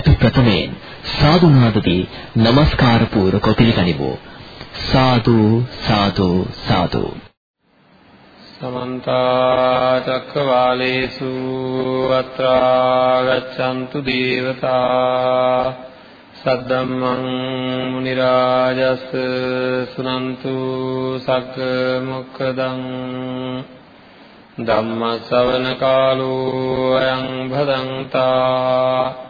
අපි ප්‍රථමයෙන් සාදු නාදදී নমස්කාර පූර්වක පිළිගනිමු. සාදු සාදු සාදු. සමන්ත චක්කවාලේසු අත්‍රා ගච්ඡන්තු දේවතා සද්දම්මං මුනි රාජස් සුනන්තු සග්ග මොක්කදං ධම්ම ශ්‍රවණ කාලෝ අයං භදංතා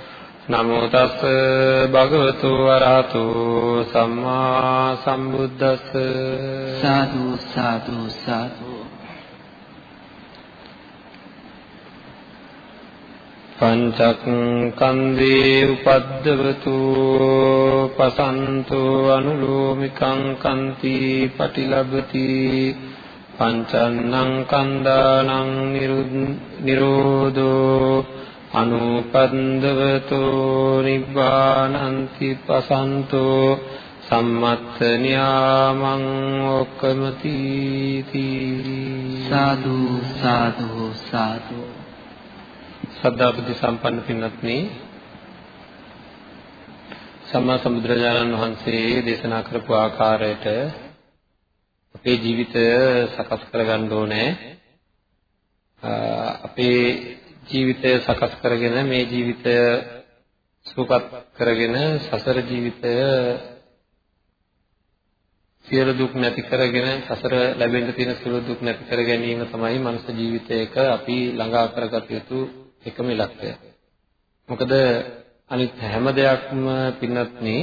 නමෝ තස්ස භගවතු අරහතු සම්මා සම්බුද්දස්ස. සාදු සාදු සාදු. පංචක්ඛන්දේ උපද්දවතු පසන්තු අනුලෝමිකං කන්ති පටිලබති. පංචන්නං කන්දානං නිරෝධෝ අනුපන්දවතු නිබ්බානන්ති පසන්තෝ සම්මත්ත න්‍යාමං ඔක්කමති සාදු සාදු සාදු. සද්ධා බුද්ධ සම්පන්න පින්වත්නි සම්මා සම්බුදුරජාණන් වහන්සේ දේශනා කරපු ආකාරයට අපේ ජීවිතය සකස් කරගන්න ඕනේ. අපේ ජීවිතය සකස් කරගෙන මේ ජීවිතය සුවපත් කරගෙන සසර ජීවිතය සියලු දුක් නැති කරගෙන සසර ලැබෙන්න තියෙන සියලු දුක් නැති කර ගැනීම තමයි මනුස්ස ජීවිතයක අපි ළඟා කරගත යුතු එකම ඉලක්කය. මොකද අනිත් හැම දෙයක්ම පින්නත්නි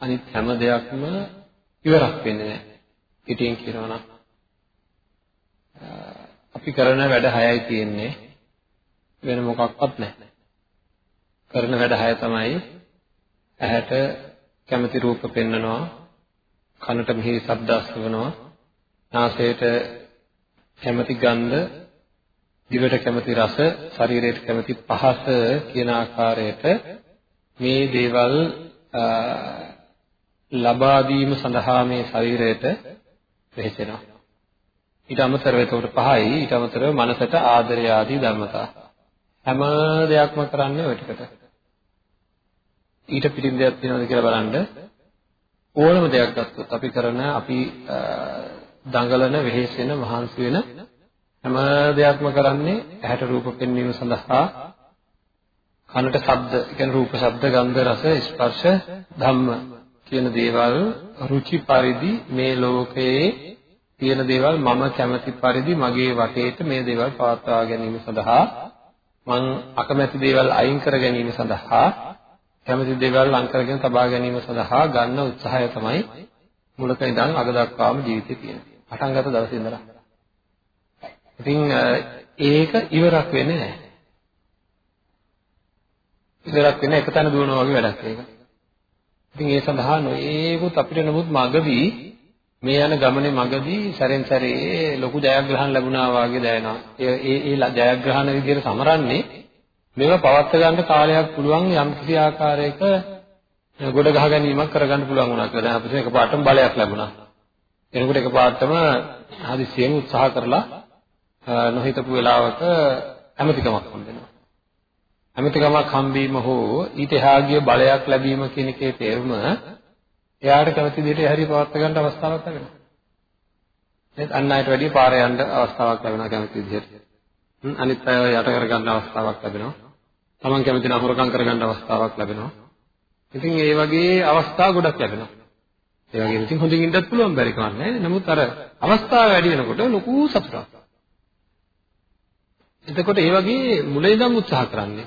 අනිත් හැම දෙයක්ම ඉවරක් වෙන්නේ නැහැ. පිටින් කියනවා නම් අපි කරන වැඩ හයයි තියෙන්නේ වෙන මොකක්වත් නැහැ. කරන වැඩ හය තමයි ඇහැට කැමති රූප පෙන්නනවා කනට මිහිරි ශබ්ද අස්වනවා නාසයට කැමති ගන්ධ, දිවට කැමති රස, ශරීරයට කැමති පහස කියන ආකාරයට මේ දේවල් ලබා දීම සඳහා මේ ශරීරයට වෙහෙසෙනවා. ඊට අමතරව ඒකට පහයි ඊට අමතරව මනසට ආදරය ආදී ධර්මතා. හැම දෙයක්ම කරන්නේ ඔය ටිකට. ඊට පිටින් දෙයක් තියෙනවද කියලා බලන්න ඕනම දෙයක් ගත්තොත් අපි කරන අපි දඟලන වෙහෙස් වෙන මහන්සි වෙන හැම දෙයක්ම කරන්නේ ඇහැට රූප පෙන්වීම සඳහා කනට ශබ්ද කියන්නේ රූප ශබ්ද ගන්ධ රස ස්පර්ශ ධම්ම කියන දේවල් රුචි පරිදි මේ ලෝකයේ තියෙන දේවල් මම කැමති පරිදි මගේ වටේට මේ දේවල් පවත්වා ගැනීම සඳහා මං අකමැති දේවල් අයින් කර ගැනීම සඳහා කැමති දේවල් ලං කරගෙන තබා ගැනීම සඳහා ගන්න උත්සාහය තමයි මුලක ඉඳන් අග දක්වාම ජීවිතේ තියෙන්නේ. පටන් ගත්ත දවසේ ඉඳලා. ඉතින් ඒක ඉවරක් වෙන්නේ නැහැ. ඉවරක් වෙන එක තැන දුවනවා වගේ වැඩක් ඒක. ඉතින් ඒ සඳහා නොයේකුත් අපිට නමුත් මගදී මේ යන ගමනේ මගදී සැරෙන් සැරේ ලොකු ජයග්‍රහණ ලැබුණා වගේ දැනෙනවා. ඒ ඒ ඒ ජයග්‍රහණ විදිහට සමරන්නේ මේව පවත් ගන්න කාලයක් පුළුවන් යම් කිසි ආකාරයක ගොඩ ගහ ගැනීමක් කරගන්න පුළුවන් වුණා කියලා. දැන් අපිට එකපාරටම බලයක් ලැබුණා. එනකොට එකපාරටම හදිසියෙන් උත්සාහ කරලා නොහිතපු වෙලාවක ඇමතිකමක් හම්බෙනවා. ඇමතිකමක් හම්බීම හෝ ඊට එහා ගිය බලයක් ලැබීම කියන එකේ තේරුම එයාට කැමති දෙයට හරි පවත් ගන්න අවස්ථාවක් ලැබෙනවා. ඒත් අන් අයට වැඩිය පාරේ යන්න අවස්ථාවක් ලැබෙනවා කැමති විදිහට. අනිත් අය යට කරගන්න අවස්ථාවක් ලැබෙනවා. Taman කැමති නම් හොරකම් කරගන්න අවස්ථාවක් ලැබෙනවා. ඉතින් ඒ වගේ අවස්ථා ගොඩක් ලැබෙනවා. ඒ වගේම ඉතින් හොඳින් ඉන්නත් පුළුවන් බැරි කමක් නැහැ. නමුත් අර අවස්ථාව වැඩි වෙනකොට ලොකු සතුටක්. එතකොට ඒ වගේ මුලින් ඉඳන් උත්සාහ කරන්නේ.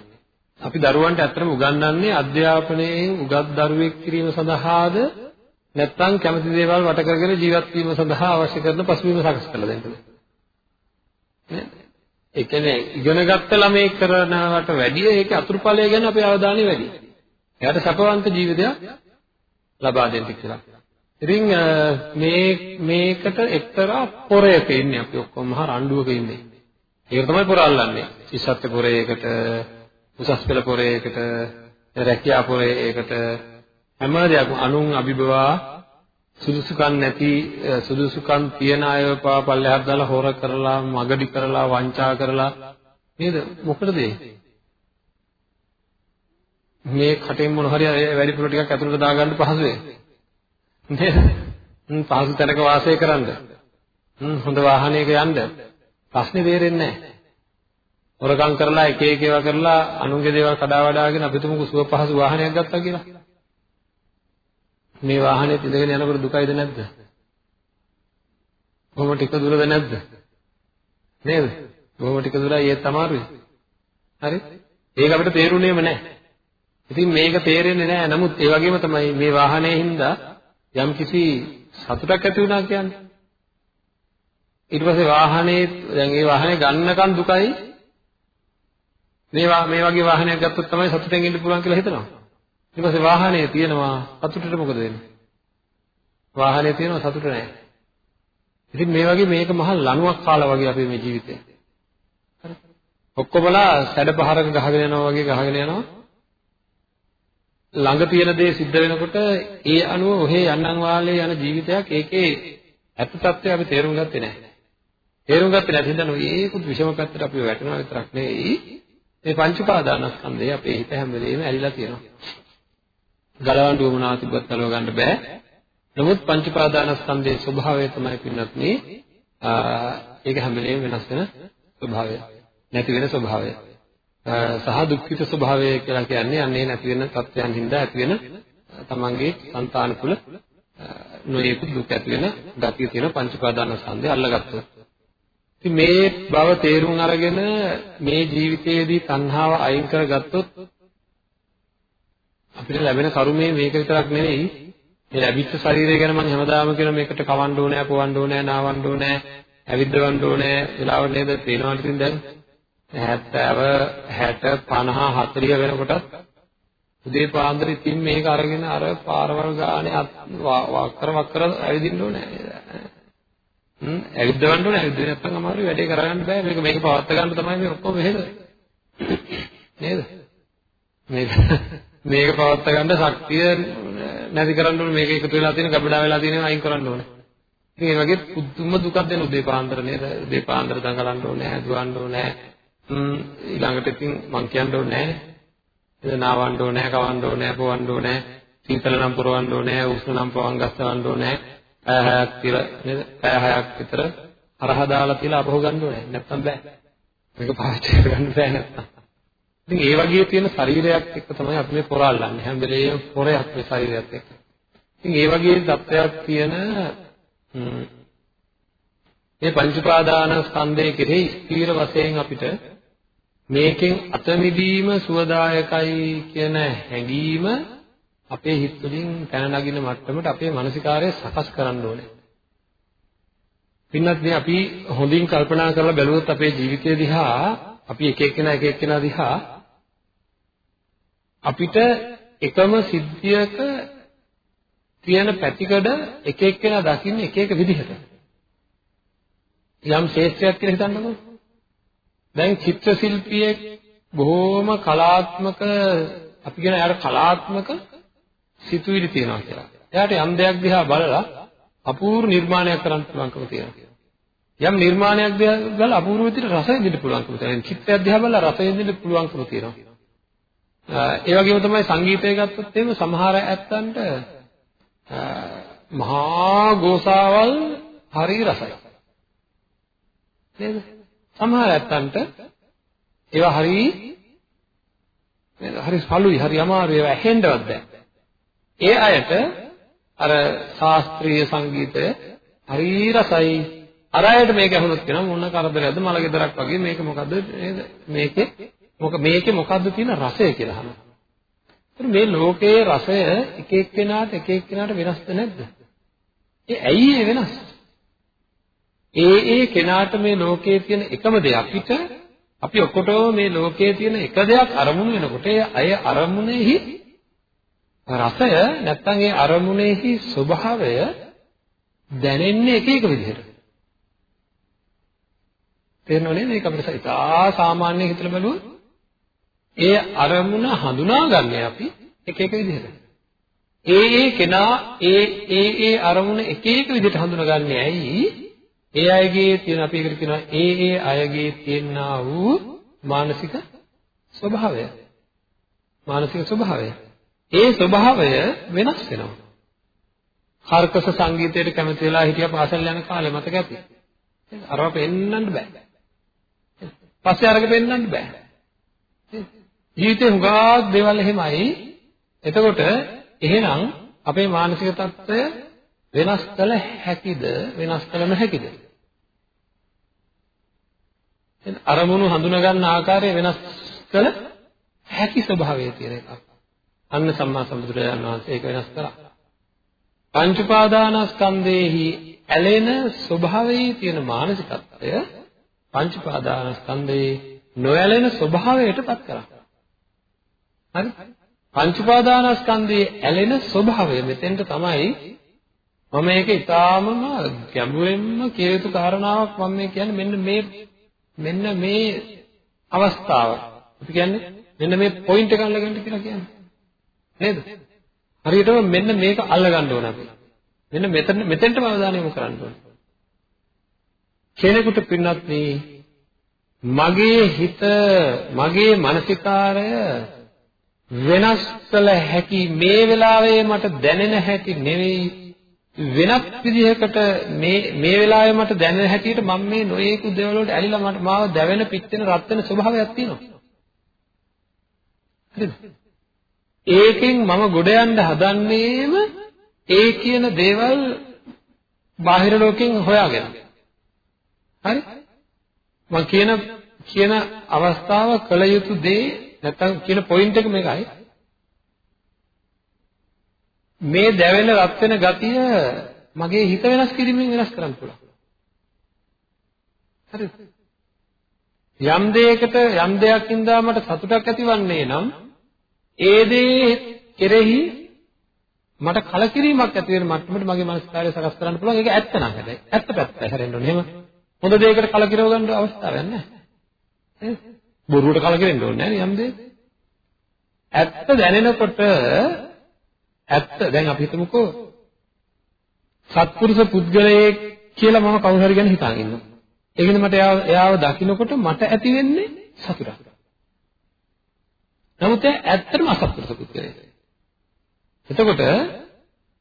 අපි දරුවන්ට ඇත්තටම උගන්වන්නේ අධ්‍යාපනයේ උගත් දරුවෙක් කිරීම සඳහාද නැත්නම් කැමති දේවල් වට කරගෙන ජීවත් වීම සඳහා අවශ්‍ය කරන පසුබිම සකස් කරලා දෙන්නද? නේද? ඒ කියන්නේ ඉගෙනගත්ත ළමයි කරනවට වැඩිය ඒකේ අතුරුඵලය ගැන අපේ අවධානය වැඩි. එයාට සපවන්ත ජීවිතයක් ලබා දෙන්න කියලා. ඉතින් මේ මේකට එක්තරා පොරයක ඉන්නේ අපි ඔක්කොම මහ රණ්ඩුවක ඉන්නේ. ඒක තමයි පොර අල්ලන්නේ. ශිෂ්‍යත්ව පොරයකට, උසස් පෙළ පොරයකට, රැකියා පොරයකට හැම දෙයක්ම අනුන් අභිබවා සුදුසුකම් නැති සුදුසුකම් තියන අයව පා පල්ලෙහාට දාලා හොර කරලා, මගඩි කරලා, වංචා කරලා නේද? මොකටද මේ කටෙන් මොන හරි වැඩිපුර ටිකක් ඇතුළට දාගන්න පහසුවේ. නේද? පහසු තැනක වාසය කරන්න. හොඳ වාහනයක යන්න. ප්‍රශ්නේ තේරෙන්නේ නැහැ. හොරකම් කරලා එක එක ඒවා කරලා අනුන්ගේ දේවල් කඩා වඩාගෙන අපි තුමුකු සුව පහසු වාහනයක් ගත්තා කියලා. මේ වාහනේ ඉඳගෙන යනකොට දුකයිද නැද්ද? කොහොම ටික දුරද නැද්ද? නේද? කොහොම ටික දුරයි ඒත් අමාරුයි. හරි? ඒක අපිට තේරුණේම නැහැ. ඉතින් මේක තේරෙන්නේ නැහැ. නමුත් ඒ වගේම තමයි මේ වාහනේ හින්දා යම් කිසි සතුටක් ඇති වුණා කියන්නේ. ඊට පස්සේ වාහනේ දැන් ඒ වාහනේ ගන්නකන් දුකයි මේ මේ වගේ වාහනයක් ගත්තොත් තමයි සතුටෙන් ඉන්න පුළුවන් කියලා හිතනවා. ඊට පස්සේ වාහනේ තියෙනවා සතුටට මොකද වෙන්නේ? වාහනේ තියෙනවා සතුට නැහැ. ඉතින් මේ වගේ මේක මහ ලණුවක් කාලා වගේ අපේ මේ ජීවිතේ. හරි. ඔක්කොමලා සැඩ පහරක ගහගෙන යනවා වගේ ගහගෙන යනවා. ළඟ තියෙන දේ සිද්ධ වෙනකොට ඒ අනුව ඔහේ යන්නන් වාලේ යන ජීවිතයක් ඒකේ ඇත්ත తත්වය අපි තේරුම් ගත්තේ නැහැ. තේරුම් ගත්තේ නැති හින්දා නොයේකුත් විෂම පැත්තට අපි වැටෙනවා විතරක් නෙවෙයි මේ පංච උපාදානස්කන්ධය අපේ හිත හැම වෙලෙම ඇලිලා තියෙනවා. ගලවන්න උවමනා තිබ්බත් ගලව ගන්න බෑ. නමුත් පංච උපාදානස්කන්ධයේ ස්වභාවය තමයි පින්නත් මේ ඒක හැම වෙලෙම වෙනස් වෙන ස්වභාවය. නැති වෙන ස්වභාවය. සහ දුක්ඛිත ස්වභාවය කියලා කියන්නේ අන්නේ නැති වෙන තත්ත්වයන් හින්දා ඇති වෙන තමන්ගේ సంతාන තුළ නොයෙකුත් දුක් ඇති වෙන ගතිය තියෙන පංච උපාදානස්කන්ධය අල්ලගත්තොත් ඉතින් මේ බව තේරුම් අරගෙන මේ ජීවිතයේදී තණ්හාව අයින් කරගත්තොත් අපිට ලැබෙන කරුමේ මේක විතරක් නෙවෙයි. මේ ලැබිච්ච ශරීරය ගැන මම හැමදාම කියන මේකට කවන්න ඕනේ, පොවන්න ඕනේ, නාවන්න ඕනේ, ඇවිද්දවන්න ඕනේ, වෙලාවට නේද? පේනවා ඉතින් දැන් 70 60 50 40 වෙනකොටත් උදේ පාන්දර ඉතින් මේක අරගෙන අර පාරවල් ගානේ වක්කර වක්කර ඇවිදින්න ඕනේ හ්ම් ඇවිද්දවන්න ඕනේ. ඇවිද්දුවේ නැත්නම් අමාරුයි වැඩේ කරගන්න බෑ. මේක මේක පවත් ගන්න තමයි මේ ඔක්කොම මෙහෙද නේද? මේක මේක පවත් ගන්න ශක්තිය නැති කරන්න ඕනේ මේක එකතු වෙලා තියෙන ගබඩා වෙලා තියෙනවා අයින් කරන්න ඕනේ ඉතින් ඒ වගේ පුදුම දුකක් දෙන උදේ පාන්දර නේද උදේ පාන්දර දඟලන්න ඕනේ දුවන්න ඕනේ හ්ම් ඊළඟට ඉතින් මං කියන්න ඕනේ නෑ නාවන්න ඕනේ කවන්න ඕනේ පොවන්න ඕනේ සීතල නම් පුරවන්න ඕනේ උෂ්ණ නම් පවන් ගස්සවන්න ඕනේ පැය හයක් කියලා නේද? පැය හයක් විතර හරහ දාලා තියලා අපහු ගන්න ඕනේ. නැත්තම් බෑ. මේක පාවිච්චි කරගන්න බෑ නැත්තම්. ඉතින් ඒ වගේ තියෙන ශරීරයක් එක්ක තමයි අපි මේ පොර අල්ලන්නේ. හැම වෙලේම පොරයක් මේ ශරීරයත් එක්ක. ඉතින් ඒ වගේ தත්වයක් තියෙන මේ පංච උපාදාන ස්කන්ධයේ කෙරෙහි ස්ථීර වශයෙන් අපිට මේකෙන් අත මිදීම සුවදායකයි කියන හැඟීම අපේ හිත වලින් පැන නගින මට්ටමට අපේ මානසිකාරය සකස් කරන්න ඕනේ. පින්නත් මේ අපි හොඳින් කල්පනා කරලා බැලුවොත් අපේ ජීවිතය දිහා අපි එක එක්කෙනා එක එක්කෙනා දිහා අපිට එකම සිද්ධියක තියෙන පැතිකඩ එක එක්කෙනා දකින්නේ එක එක විදිහට. යම් ශේෂ්ත්‍රයක් කියලා හිතන්නකෝ. දැන් චිත්‍ර ශිල්පියෙක් බොහෝම කලාත්මක අපි කියන යාට කලාත්මක සිතුවිලි තියෙනවා කියලා. එයාට යම් දෙයක් දිහා බලලා අපූර්ව නිර්මාණයක් කරන්න පුළුවන්කම තියෙනවා. යම් නිර්මාණයක් දිහා බලලා අපූර්ව විදිහට රස විඳින්න පුළුවන්කම තියෙනවා. චිත්තයක් දිහා බලලා රස විඳින්න පුළුවන්කම තියෙනවා. ඒ වගේම තමයි සංගීතය ගත්තොත් එහෙම සමහර ඇත්තන්ට මහා ගෝසාවල් හරි රසයි. නේද? සමහර ඇත්තන්ට ඒවා හරි හරි සලුයි හරි අමාරුයි ඒවා ඇහෙන්නවත් බෑ. ඒ අයට අර ශාස්ත්‍රීය සංගීතය හරි රසයි. අර අයට මේක ඇහුනොත් කියනවා මොන කරදරයක්ද මල ගෙදරක් වගේ මේක මොකද්ද නේද? මේකේ මොක මේකේ මොකද්ද තියෙන රසය කියලා අහනවා. මේ ලෝකයේ රසය එක එක්කෙනාට එක එක්කෙනාට වෙනස්ද නැද්ද? ඒ ඇයි ඒ වෙනස්? ඒ ඒ කෙනාට මේ ලෝකයේ තියෙන එකම දෙයක් අපිට අපි ඔක්කොටම මේ ලෝකයේ තියෙන එක දෙයක් අරමුණු වෙනකොට ඒ අය අරමුණෙහි රසය නැත්තම් ඒ අරමුණෙහි ස්වභාවය දැනෙන්නේ එක එක විදිහට. තේරෙනව නේද? මේක අපිට ඉතා සාමාන්‍ය හිතලා බලුවොත් ඒ අරමුණ හඳුනාගන්නේ අපි එක එක විදිහට. ඒ ඒ කෙනා ඒ ඒ ඒ අරමුණ එක එක විදිහට හඳුනාගන්නේ ඇයි? ඒ අයගේ තියෙන අපි ඒකට කියනවා ඒ ඒ අයගේ තියෙනා වූ මානසික ස්වභාවය. මානසික ස්වභාවය. ඒ ස්වභාවය වෙනස් වෙනවා. කර්කශ සංගීතයට කැමති වෙලා හිටියා පාසල් යන කාලේ මතක ඇති. අරව පෙන්වන්න බෑ. පස්සේ අරගෙන පෙන්වන්න බෑ. ජීවිතේ හුඟක් දේවල් එහෙමයි. එතකොට එහෙනම් අපේ මානසික තත්ත්වය වෙනස් කළ හැකිද වෙනස් කළ නොහැකිද? අරමුණු හඳුනා ගන්න ආකාරය වෙනස් කළ හැකි ස්වභාවය තියෙන එකක්. අන්න සම්මා සම්බුදුරජාණන් වහන්සේ ඒක වෙනස් කරා. පංච උපාදානස්කන්ධේහි ඇලෙන ස්වභාවයේ තියෙන මානසිකත්වය පංච උපාදානස්කන්ධේ නොඇලෙන ස්වභාවයටපත් කරා. හරි? පංච උපාදානස්කන්ධයේ ඇලෙන ස්වභාවය මෙතෙන්ට තමයි මම මේක ඊටාමම ගැඹුරින්ම කිය යුතු කාරණාවක් මම මේ කියන්නේ මෙන්න මේ මෙන්න මේ අවස්ථාව. අපි කියන්නේ මෙන්න මේ පොයින්ට් එක අල්ලගන්න කියලා කියන්නේ. නේද? හරියටම මෙන්න මේක අල්ලගන්න ඕන අපි. මෙන්න මෙතන මෙතෙන්ටම අවධානය යොමු කරන්න ඕන. කෙනෙකුට පින්නත් මගේ හිත මගේ මානසිකාරය වෙනස් කළ හැකි මේ වෙලාවේ මට දැනෙන හැටි නෙවෙයි වෙනත් විදිහකට මේ මේ වෙලාවේ මට දැනෙන හැටියට මම මේ නොයේකු දේවල් වලට ඇලිලා මට මාව දැවෙන පිච්චෙන රත් වෙන ස්වභාවයක් තියෙනවා. හරිද? ඒකෙන් මම ගොඩ යන්න හදන්නේම ඒ කියන දේවල් බාහිර ලෝකෙන් හොයාගෙන. හරි? මම කියන කියන අවස්ථාව කළ යුතු දේ නැත්තම් කියන පොයින්ට් එක මේකයි. මේ දැවෙන රත් වෙන ගතිය මගේ හිත වෙනස් කිරීමෙන් වෙනස් කරන්න පුළුවන්. හරිද? යම් දෙයකට යම් දෙයකින්දා මට සතුටක් ඇතිවන්නේ නම් ඒ දේ කෙරෙහි මට කලකිරීමක් ඇති වෙන මට්ටමට මගේ මනස්කාරය සකස් කරන්න පුළුවන්. ඒක ඇත්ත නං හැබැයි. ඇත්ත පැත්ත හැරෙන්න ඕනේ. එහෙම හොඳ දෙයකට කලකිරව ගන්න අවස්ථාවක් නැහැ. බොරුවට කලකිරෙන්න ඕනේ නැහැ යම් දෙයක. ඇත්ත දැනෙනකොට ඇත්ත දැන් අපි හිතමුකෝ සත්පුරුෂ පුද්ගලයෙක් කියලා මම කවුරු හරි ගැන හිතාගෙන ඉන්නවා. ඒ කියන්නේ මට එයාව එයාව දකින්නකොට මට ඇති වෙන්නේ සතුටක්. නමුත් ඇත්තටම අසත්පුරුෂ පුද්ගලයෙක්. එතකොට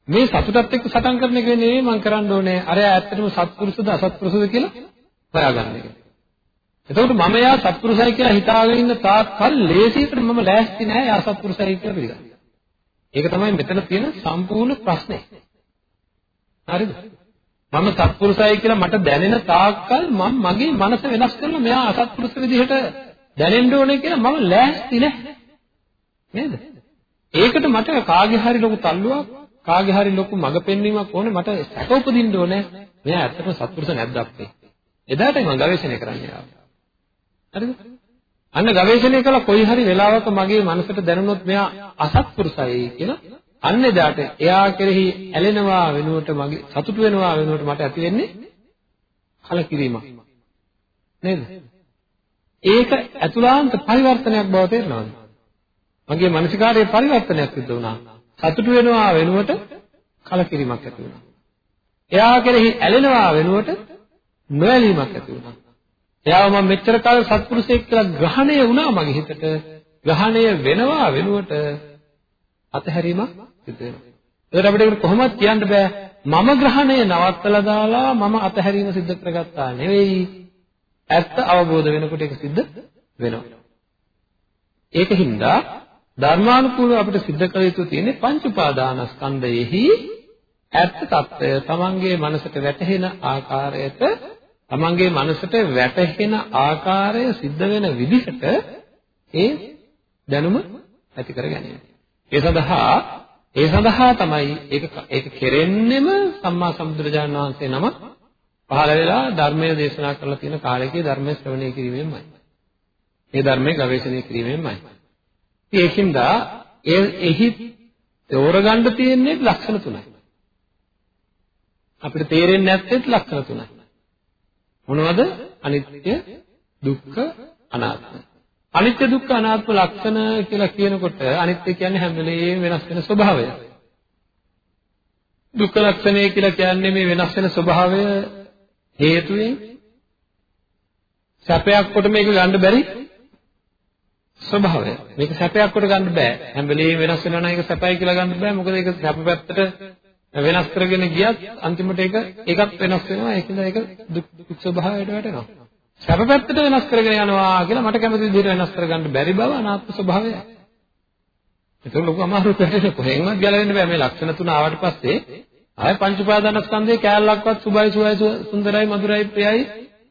මේ සතුටත් එක්ක සටන් කරන එක නෙවෙයි මම කරන්න ඕනේ. අර ඇත්තටම සත්පුරුෂද අසත්පුරුෂද කියලා හොයාගන්න එක. එතකොට මම එයා සත්පුරුෂයි කියලා හිතාගෙන ඉන්න තාක් කල් ලේසියකට මම ලෑස්ති නැහැ එයා සත්පුරුෂයි කියලා පිළිගන්න. ඒක තමයි මෙතන තියෙන සම්පූර්ණ ප්‍රශ්නේ. හරිද? මම සත්පුරුෂයි කියලා මට දැනෙන තාක්කල් මම මගේ මනස වෙනස් කරලා මෙයා අසත්පුරුෂ විදිහට දැනෙන්න ඕනේ කියලා මම ලෑස්ති නැහැ. නේද? ඒකට මට කාගේ හරි ලොකු තල්ලුවක් කාගේ හරි ලොකු මඟ පෙන්වීමක් ඕනේ මට සැක උපදින්න ඕනේ. මෙයා ඇත්තටම සත්පුරුෂ නැද්ද අපේ? එදාටයි මම ගවේෂණය කරන්න යාවේ. හරිද? අන්න ගවේෂණය කළා කොයි හරි වෙලාවක මගේ මනසට දැනුනොත් මෙයා අසත්පුරුසයි කියලා. අන්න එදාට එයා කෙරෙහි ඇලෙනවා වෙනුවට මගේ සතුටු වෙනවා වෙනුවට මට ඇති වෙන්නේ කලකිරීමක්. නේද? ඒක අතුලාන්ත පරිවර්තනයක් බව තේරෙනවද? මගේ මානසිකාරයේ පරිවර්තනයක් සිද්ධ වුණා. සතුටු වෙනවා වෙනුවට කලකිරීමක් ඇති වුණා. එයා කෙරෙහි ඇලෙනවා වෙනුවට නොඇලීමක් ඇති වුණා. එයාව මම මෙච්චර කාල සත්පුරුෂයෙක් කියලා ග්‍රහණය වුණා මගේ හිතට. ග්‍රහණය වෙනවා වෙනුවට අතහැරීමක් සිදු වෙනවා. ඒකට අපිට කොහොමවත් කියන්න බෑ මම ග්‍රහණය නවත්තලා දාලා මම අතහැරීම සිද්ධ කරගත්තා නෙවෙයි. ඇත්ත අවබෝධ වෙනකොට ඒක සිද්ධ වෙනවා. ඒකින් දා ධර්මානුකූලව අපිට සිද්ධ කළ යුතු තියෙන්නේ පංච උපාදානස්කන්ධයෙහි ඇත්ත తত্ত্বය තමන්ගේ මනසට වැටහෙන ආකාරයට තමන්ගේ මනසට වැටහෙන ආකාරය සිද්ධ වෙන විදිහට ඒ දැනුම ඇති කර ගැනීම. ඒ සඳහා ඒ සඳහා තමයි ඒක ඒක කෙරෙන්නෙම සම්මා සම්බුදුරජාණන් වහන්සේ නම පහළ වෙලා ධර්මයේ දේශනා කරලා තියෙන කාලයකේ ධර්මයේ ශ්‍රවණය කිරීමෙන්මයි. මේ ධර්මයේ ගවේෂණය කිරීමෙන්මයි. ඒකින්ද ඒ එහි තෝරගන්න තියෙන්නේ ලක්ෂණ තුනයි. අපිට තේරෙන්නේ නැත්තේ ලක්ෂණ තුනයි. මොනවද? අනිත්‍ය, දුක්ඛ, අනාත්ම. අනිත්‍ය දුක්ඛ අනාත්ම ලක්ෂණ කියලා කියනකොට අනිත්‍ය කියන්නේ හැම වෙලේම වෙනස් වෙන ස්වභාවය. දුක්ඛ ලක්ෂණය කියලා කියන්නේ මේ වෙනස් වෙන ස්වභාවය හේතුයෙන් සැපයක් කොට මේක ගන්න බැරි ස්වභාවය. මේක සැපයක් කොට ගන්න බෑ. හැම වෙලේම වෙනස් වෙනවා නම් ඒක සැපයි කියලා ගන්න බෑ. මොකද ඒක සැප පැත්තට වෙනස් කරගෙන ගියත් අන්තිමට ඒක ඒකත් වෙනස් වෙනවා. ඒකද ඒක දුක් ස්වභාවයට වැටෙනවා. සැප පැත්තට වෙනස් කරගෙන යනවා කියලා මට කැමති විදිහට වෙනස් කරගන්න බැරි බව අනාත්ම ස්වභාවය. ඒක ලොකු අමාරු දෙයක් කොහෙන්වත් ගැලවෙන්න බෑ. මේ ලක්ෂණ තුන ආවට පස්සේ ආය පංච උපාදානස්කන්ධේ කැලලක්වත් සුභයි සුවයි සුන්දරයි මధుරයි ප්‍රියයි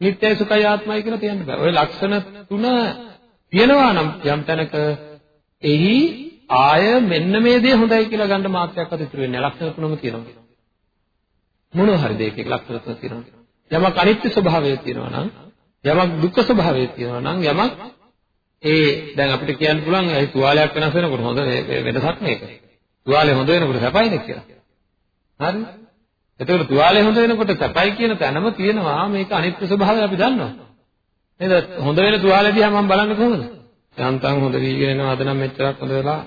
නිට්ටය සුඛයි ආත්මයි කියලා තියන්න බෑ. ඔය ලක්ෂණ තුන තියෙනවා නම් යම් තැනක එහි ආය මෙන්න මේ දේ හොඳයි කියලා ගන්න මාත්‍රයක්වත් ඉතුරු වෙන්නේ නැහැ. ලක්ෂණ තුනම තියෙනවා. මොනවා හරි දෙයක ලක්ෂණ තුන තියෙනවා. යමක් අනිත්‍ය ස්වභාවය තියෙනවා නම් යමක් දුක්ඛ ස්වභාවය තියෙනවා නම් යමක් ඒ දැන් අපිට කියන්න පුළුවන් ඒ තුවාලයක් වෙනස් වෙනකොට හොඳ වෙනසක් මේක. තුවාලේ හොඳ වෙනකොට සැපයිද කියලා. හරි? එතකොට තුවාලේ හොඳ වෙනකොට සැපයි කියන තැනම තියෙනවා මේක අනිත්‍ය ස්වභාවය අපි දන්නවා. නේද? හොඳ වෙන තුවාලේ දිහා මම බලන්නේ කොහොමද? යන්තම් හොඳ වීගෙන එනවා අද නම් මෙච්චරක් හොඳ වෙලා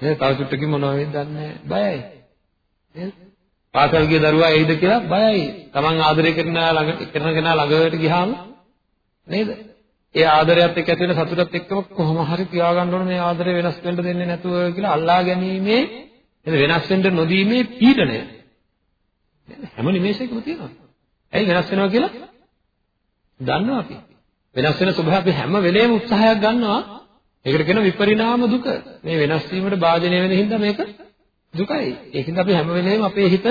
නේද? තව චුට්ටකින් මොනවා වෙයිද දන්නේ බයයි. නේද? පාසල් ගිය දරුවා එයිද කියලා බයයි. Taman ආදරය කරන ළඟ කරන කෙනා ළඟට ගියාම නේද? ඒ ආදරයත් එක්ක ඇති වෙන සතුටත් එක්කම කොහොම හරි තියාගන්න ඕනේ මේ ආදරය වෙනස් වෙන්න දෙන්නේ නැතුව කියලා අල්ලා ගැනීමේ නේද වෙනස් වෙන්න නොදීමේ පීඩනය. හැම නිමේෂයකම තියෙනවා. ඇයි වෙනස් වෙනවා කියලා? දන්නවා අපි. වෙනස් වෙන ස්වභාවය අපි හැම වෙලේම උත්සාහයක් ගන්නවා. ඒකට කියන විපරිණාම දුක. මේ වෙනස් වීමට භාජනය වෙන හින්දා මේක දුකයි. ඒකින්ද අපි හැම වෙලේම අපේ හිත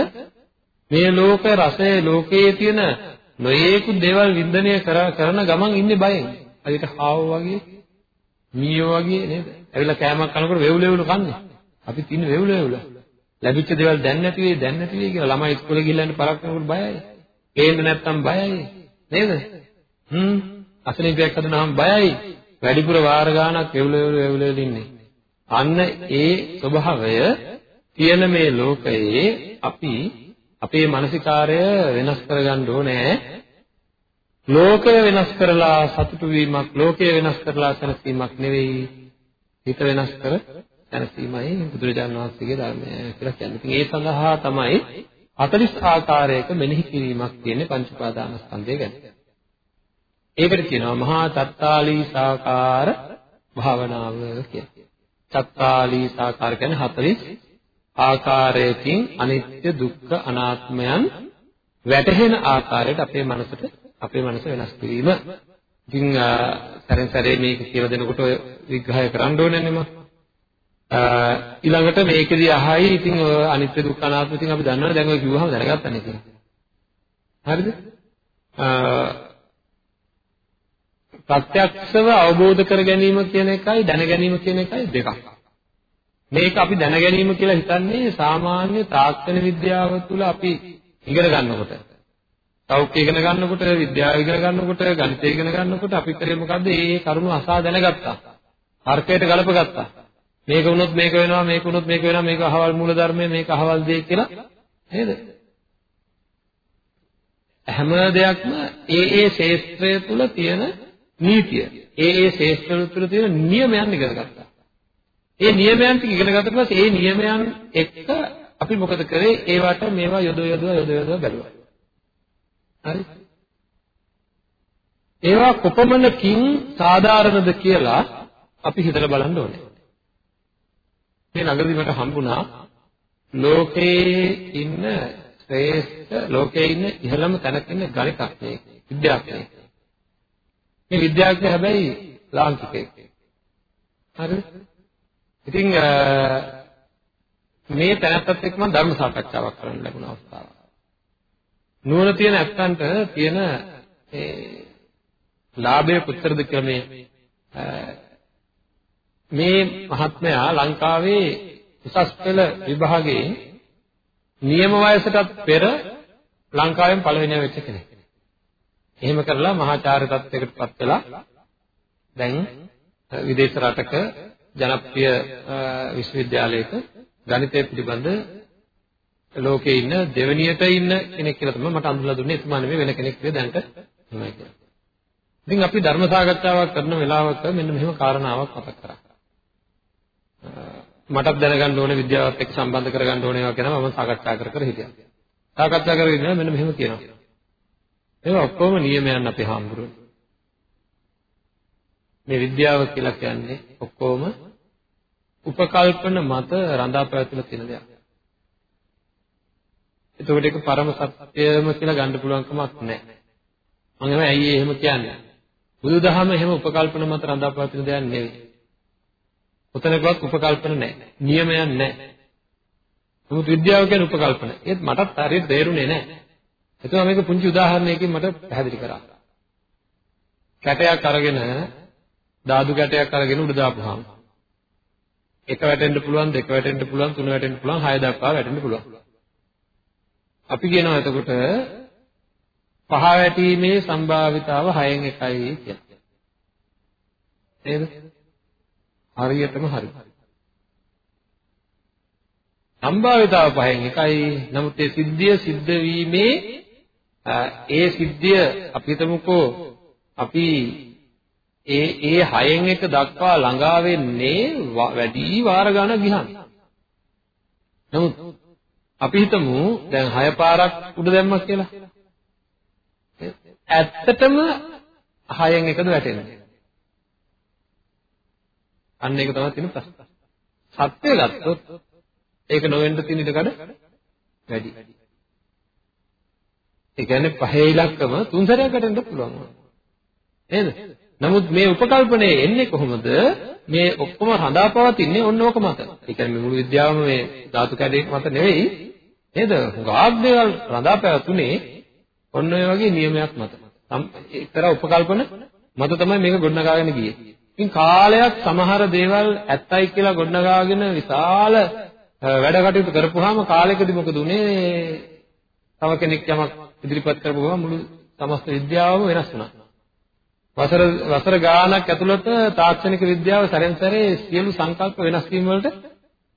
මේ ලෝක රසය ලෝකයේ තියෙන නොයේකුත් දේවල් වින්දනය කරන ගමන් ඉන්නේ බයෙන්. හරියට හාව වගේ, මීයෝ වගේ නේද? ඇවිල්ලා කෑමක් කනකොට වෙවුල වෙවුල කන්නේ. අපි තින්නේ වෙවුල වෙවුල. ලැබිච්ච දේවල් දැන් නැති වෙයි, දැන් නැති වෙයි කියලා ළමයි ඉස්කෝලේ ගිහිල්ලා ඉන්න පරක් කරනකොට බයයි. පේන්න නැත්තම් බයයි. නේද? හ්ම්. අසනීපයක් හදුනහම බයයි. වැඩිපුර වාර ගාණක් වෙවුල වෙවුල වෙවුල වෙවුල ඉන්නේ. අන්න ඒ ස්වභාවය තියෙන මේ ලෝකයේ අපි අපේ මානසිකාරය වෙනස් කරගන්න ඕනේ. ලෝකය වෙනස් කරලා සතුටු වීමක්, ලෝකය වෙනස් කරලා සැනසීමක් නෙවෙයි. හිත වෙනස් කර සැනසීමයි බුදුරජාණන් වහන්සේගේ ධර්මය කියලා කියන්නේ. ඉතින් ඒ සඳහා තමයි 40 ආකාරයක මෙනෙහි කිරීමක් තියෙන්නේ පංච උපාදානස්කන්ධය ගැන. ඒකට කියනවා මහා තත්තාලීසාකාර භාවනාව කියලා. තත්තාලීසාකාර කියන්නේ 40 ආකාරයකින් අනිත්‍ය දුක්ඛ අනාත්මයන් වැටහෙන ආකාරයට අපේ මනසට අපේ මනස වෙනස් කිරීම. ඉතින් සැරෙන් සැරේ මේක කියලා දෙනකොට ඔය විග්‍රහය කරන්න ඕනේ නේම. ඊළඟට මේකෙදි අහයි ඉතින් අනිත්‍ය දුක්ඛ අනාත්ම ඉතින් අපි දන්නවනේ දැන් ඔය කිව්වහම දැනගත්තානේ ඉතින්. හරිද? ප්‍රත්‍යක්ෂව අවබෝධ කර ගැනීම කියන එකයි දැන ගැනීම කියන එකයි දෙකක්. මේක අපි දැන ගැනීම කියලා හිතන්නේ සාමාන්‍ය තාක්ෂණ විද්‍යාව තුළ අපි ඉගෙන ගන්නකොට. සෞඛ්‍ය ඉගෙන ගන්නකොට, විද්‍යාව ඉගෙන ගන්නකොට, ගණිතය ඉගෙන ගන්නකොට අපි කරේ මොකද්ද? මේ කරුණු අසා දැනගත්තා. අර්ථයට ගලපගත්තා. මේක වුණොත් මේක වෙනවා, මේක වුණොත් මේක වෙනවා, මේක අහවල් මූල ධර්මය, මේක අහවල් දේ කියලා නේද? හැම දෙයක්ම ඒ ඒ ශේත්‍රය තුල තියෙන නීතිය, ඒ ඒ ශේත්‍රය තුල තියෙන නියමයන් ඉගෙන ගත්තා. ඒ නියමයන් ටික ඉගෙන ගත්තට පස්සේ ඒ නියමයන් එක්ක අපි මොකද කරේ? ඒවට මේවා යොදව යොදව යොදව යොදව බැලුවා. හරි? ඒවා කොපමණකින් සාධාරණද කියලා අපි හිතලා බලන්න ඕනේ. මේ ළඟදී මට හම්බුණා ලෝකේ ඉන්න ශ්‍රේෂ්ඨ ලෝකේ ඉන්න ඉහළම තැනක ඉන්න ගණිතඥයෙක් විද්‍යාඥයෙක්. මේ විද්‍යාඥයා හැබැයි ලාංකිකයෙක්. හරිද? ඉතින් මේ තැනත්තත් එක්ක මම ධර්ම සාකච්ඡාවක් කරන්න ලැබුණ අවස්ථාවක්. නුවණ තියෙන ඇත්තන්ට තියෙන ඒ ලාභය කොතරද කියලා මේ මේ මහත්මයා ලංකාවේ උසස් පෙළ විභාගයේ නියම වයසටත් පෙර ලංකාවෙන් පළවෙනිය වෙච්ච කෙනෙක්. එහෙම කරලා මහාචාර්ය තත්ත්වයකටපත් වෙලා දැන් විදේශ රටක ජනප්‍රිය විශ්වවිද්‍යාලයක ගණිතය පිළිබඳ ලෝකේ ඉන්න දෙවණියට ඉන්න කෙනෙක් කියලා තමයි මට අඳුරලා දුන්නේ එතුමා නෙමෙයි වෙන කෙනෙක් කියලා දැනට එහෙමයි කියලා. ඉතින් අපි ධර්ම සාකච්ඡාවක් කරන වෙලාවක මෙන්න මෙහෙම කාරණාවක් මතක් කරා. මටත් දැනගන්න ඕනේ විද්‍යාවත් එක්ක සම්බන්ධ කරගන්න ඕනේ ඒවා කියනවා මම සාකච්ඡා කර කර හිටියා. සාකච්ඡා කරගෙන ඉන්නවා මෙන්න මෙහෙම කියනවා. ඒවා ඔක්කොම නියමයන් අපේ හාමුදුරුවෝ. මේ විද්‍යාව කියලා කියන්නේ ඔක්කොම උපකල්පන මත රඳා පැවතිලා තියෙන දෙයක්. එතකොට ඒක පරම සත්‍යම කියලා ගන්න පුළුවන් කමක් නැහැ. මම එහෙම ඇයි එහෙම කියන්නේ? බුදුදහම එහෙම උපකල්පන මත රඳා පැවතින දෙයක් නෙවෙයි. උතනකවත් උපකල්පන නැහැ. නියමයක් නැහැ. නමුත් විද්‍යාව කියන්නේ උපකල්පන. ඒත් මටත් හරියට තේරුනේ නැහැ. එතකොට මේක පුංචි උදාහරණයකින් මට පැහැදිලි කරා. කැටයක් අරගෙන දාදු කැටයක් අරගෙන උඩ දාපුවාම එක වැටෙන්න පුළුවන් දෙක වැටෙන්න පුළුවන් තුන වැටෙන්න පුළුවන් හය දක්වා වැටෙන්න පුළුවන්. අපි කියනවා එතකොට පහ වැටීමේ සම්භාවිතාව 6න් 1යි කියලා. නේද? හරියටම හරි. සම්භාවිතාව 6න් 1යි. නමුත් ඒ සිද්ධිය සිද්ධ වීමේ ඒ සිද්ධිය අපි හිතමුකෝ අපි ඒ ඒ හයෙන් එක දක්වා ළඟා වෙන්නේ වැඩි වාර ගණන් ගියාම. නමුත් අපි හිතමු දැන් හය පාරක් උඩ දැම්මා කියලා. ඇත්තටම හයෙන් එකද වැටෙන්නේ. අන්න ඒක තමයි තියෙන ප්‍රශ්න. සත්‍ය ගත්තොත් ඒක නොවෙන්න තියෙන ඉඩකඩ වැඩි. ඒ කියන්නේ පහේ ඉලක්කම තුන් සැරයක් වැටෙන්න පුළුවන්. නේද? නමුත් මේ උපකල්පනයේ එන්නේ කොහොමද? මේ ඔක්කොම රඳාපවතින්නේ ඔන්න ඕක මත. ඒ කියන්නේ මුළු විද්‍යාවම මේ ධාතු කැඩේ මත නෙවෙයි. නේද? ගාක් දේවල් රඳාපවතුනේ ඔන්න ඔය වගේ නියමයක් මත. එක්තරා උපකල්පන මත තමයි මේක ගොඩනගාගෙන ගියේ. ඉතින් කාලයක් සමහර දේවල් ඇත්තයි කියලා ගොඩනගාගෙන විශාල වැඩ කටයුතු කරපුවාම කාලෙකදී මොකද උනේ? තව කෙනෙක් යමක් ඉදිරිපත් කරපුවාම මුළු සමස්ත විද්‍යාවම වෙනස් වුණා. වසර වසර ගාණක් ඇතුළත තාක්ෂණික විද්‍යාව සැරෙන් සැරේ සියලු සංකල්ප වෙනස් වීම වලට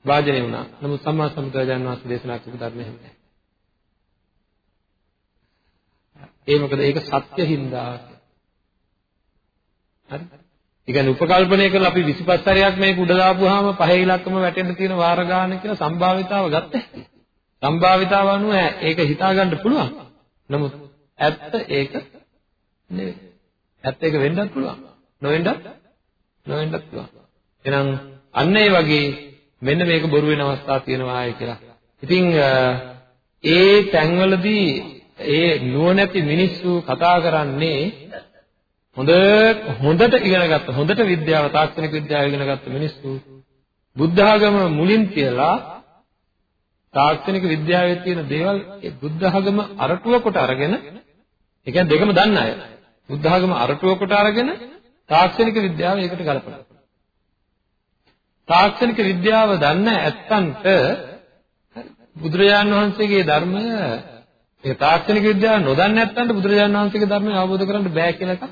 වාජනය වුණා. නමුත් සම්මා සම්බුදුරජාණන් වහන්සේ දේශනා කරපු ධර්මය එහෙම නැහැ. ඒ මොකද ඒක සත්‍ය හින්දා. හරි? ඒ කියන්නේ උපකල්පනය කරලා අපි 25 සැරයක් මේක උඩ දාපුවාම පහේ ඉලක්කම වැටෙන්න තියෙන වාර ගාන කියලා සම්භාවිතාව ගත්තා. සම්භාවිතාව අනුව ඒක හිතා ගන්න පුළුවන්. නමුත් ඇත්ත ඒක නෙවෙයි. ඇත්ත ඒක වෙන්නත් පුළුවන්. නොවෙන්නත් නොවෙන්නත් පුළුවන්. එහෙනම් අන්න ඒ වගේ මෙන්න මේක බොරු වෙන අවස්ථා තියෙනවා ආයේ කියලා. ඉතින් ඒ තැන්වලදී ඒ නුවණැති මිනිස්සු කතා කරන්නේ හොඳ හොඳට ඉගෙනගත්ත හොඳට විද්‍යාව තාක්ෂණික විද්‍යාව ඉගෙනගත්ත මිනිස්සු බුද්ධ ආගම මුලින් තියලා තාක්ෂණික විද්‍යාවේ තියෙන දේවල් ඒ බුද්ධ ආගම අරටුව කොට අරගෙන ඒ කියන්නේ දෙකම දන්න අය. බුද්ධ ආගම අරටුව කොට අරගෙන තාක්ෂණික විද්‍යාව ඒකට ගලපනවා. තාක්ෂණික විද්‍යාව දන්න ඇත්තන්ට බුදුරජාණන් වහන්සේගේ ධර්මය ඒ තාක්ෂණික විද්‍යාව නොදන්න නැත්නම් බුදුරජාණන් වහන්සේගේ ධර්මය අවබෝධ කරගන්න බෑ කියලා එකක්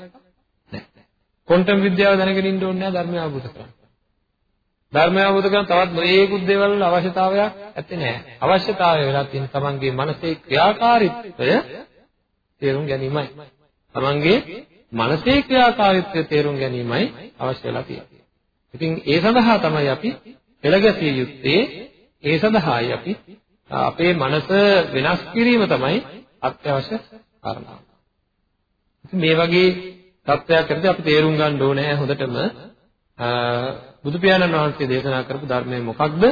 ක්වොන්ටම් විද්‍යාව දැනගෙන ඉන්න ඕනේ නැහැ ධර්මය අවබෝධ කරගන්න. ධර්මය අවබෝධ කරගන්න තවත් නොයේකුත් දේවල් වල අවශ්‍යතාවයක් ඇත්තේ නැහැ. අවශ්‍යතාවය වෙලා තියෙන තමන්ගේ මනසේ ක්‍රියාකාරීත්වය තේරුම් ගැනීමයි. තමන්ගේ මනසේ ක්‍රියාකාරීත්වය තේරුම් ගැනීමයි අවශ්‍ය වෙලා තියෙන්නේ. ඉතින් ඒ සඳහා තමයි අපි පෙළගැසිය යුත්තේ ඒ සඳහායි අපි අපේ මනස වෙනස් කිරීම තමයි අත්‍යවශ්‍ය කාරණාව. මේ වගේ තත්ත්වයක් ඇද්ද අපි තේරුම් ගන්න ඕනේ හොඳටම බුදු පියාණන් වහන්සේ දේශනා කරපු ධර්මය මොකක්ද?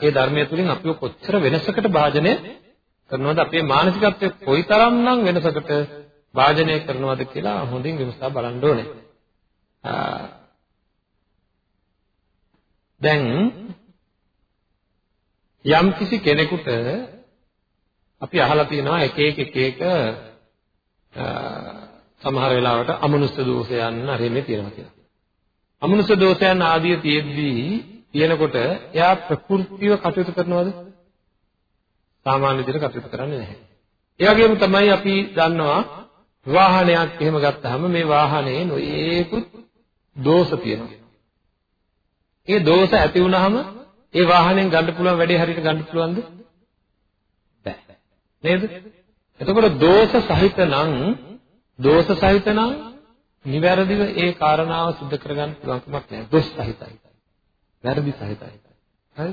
ඒ ධර්මය තුලින් අපිව කොච්චර වෙනසකට භාජනය කරනවද අපේ මානසිකත්වය කොයිතරම්නම් වෙනසකට භාජනය කරනවද කියලා හොඳින් විමසා බලන්න ඕනේ. දැන් යම් කිසි කෙනෙකුට අපි අහලා තියෙනවා එක එක එක එක සමහර වෙලාවට අමනුෂ්‍ය දෝෂයන් හරි මේ තියෙනවා කියලා. අමනුෂ්‍ය දෝෂයන් ආදී තියෙද්දී තියෙනකොට එයා ප්‍රകൃතිව කටයුතු කරනවද? සාමාන්‍ය විදිහට කටයුතු කරන්නේ නැහැ. ඒ වගේම තමයි අපි දන්නවා වාහනයක් එහෙම ගත්තාම මේ වාහනේ නොයේකුත් දෝෂ තියෙනවා. ඒ දෝෂ ඇති වුනහම ඒ වාහනේ ගන්න පුළුවන් වැඩේ හරියට ගන්න පුළුවන්ද? බෑ. නේද? එතකොට දෝෂ සහිත නම් දෝෂ සහිත නම් නිවැරදිව ඒ කාරණාව සිදු කරගන්න පුළුවන්කමක් නැහැ. දොස් සහිතයි. වැරදි සහිතයි. හරි?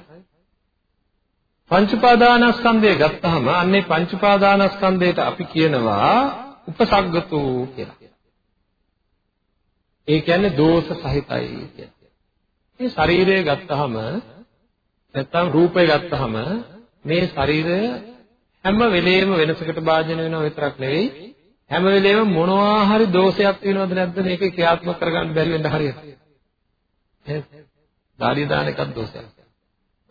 පංචපාදානස්කන්ධය ගත්තාම අන්නේ පංචපාදානස්කන්ධයට අපි කියනවා උපසග්ගතෝ කියලා. ඒ කියන්නේ දෝෂ සහිතයි කියලා. මේ ශරීරය ගත්තාම නැත්තම් රූපය ගත්තාම මේ ශරීරය හැම වෙලේම වෙනසකට භාජන වෙනවා විතරක් නෙවෙයි හැම වෙලෙම මොනවා හරි දෝෂයක් තියෙනවද නැද්ද මේක ක්‍රියාත්මක කරගන්න බැරි වෙන්න හරියට. නේද? දාඩිය දාන එකක් දෝෂයක්.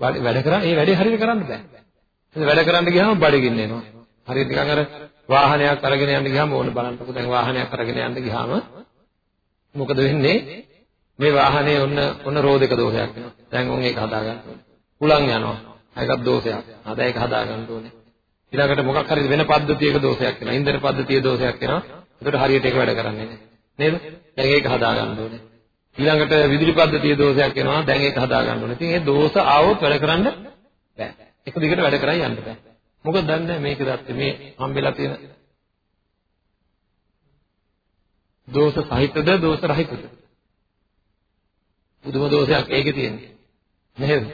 වැඩ කරා ඒ වැඩේ හරියට කරන්න බෑ. වැඩ කරන්න ගියාම බඩගින්න එනවා. හරියට නිකන් අර වාහනයක් අරගෙන යන්න ගියාම ඕන බලන්නකො දැන් වාහනයක් අරගෙන යන්න ගියාම මොකද වෙන්නේ? මේ වාහනේ ඔන්න ඔන්න රෝදක දෝෂයක් වෙනවා. දැන් උන් ඒක හදා ගන්න ඕනේ. උලන් යනවා. ඒකත් දෝෂයක්. හදා ඒක හදා ගන්න ඕනේ. ඊළඟට මොකක් හරි වෙන පද්ධතියක දෝෂයක් වෙනවා. ඉන්ධන පද්ධතියේ දෝෂයක් වෙනවා. ඒකට හරියට ඒක වැඩ කරන්නේ නැහැ. නේද? දැන් ඒක හදා ගන්න ඕනේ. ඊළඟට විදුලි පද්ධතියේ දෝෂයක් වෙනවා. දැන් ඒක හදා ගන්න ඕනේ. ඉතින් මේ දෝෂ ආවොත් වැඩ කරන්න බෑ. එක දිගට වැඩ කරන් යන්න බෑ. මොකද දන්නේ මේක දැත්තේ මේ හම්බෙලා තියෙන දෝෂ සහිතද දෝෂ රහිතද? පුදුම දෝෂයක් ඒකේ තියෙන්නේ. නේද?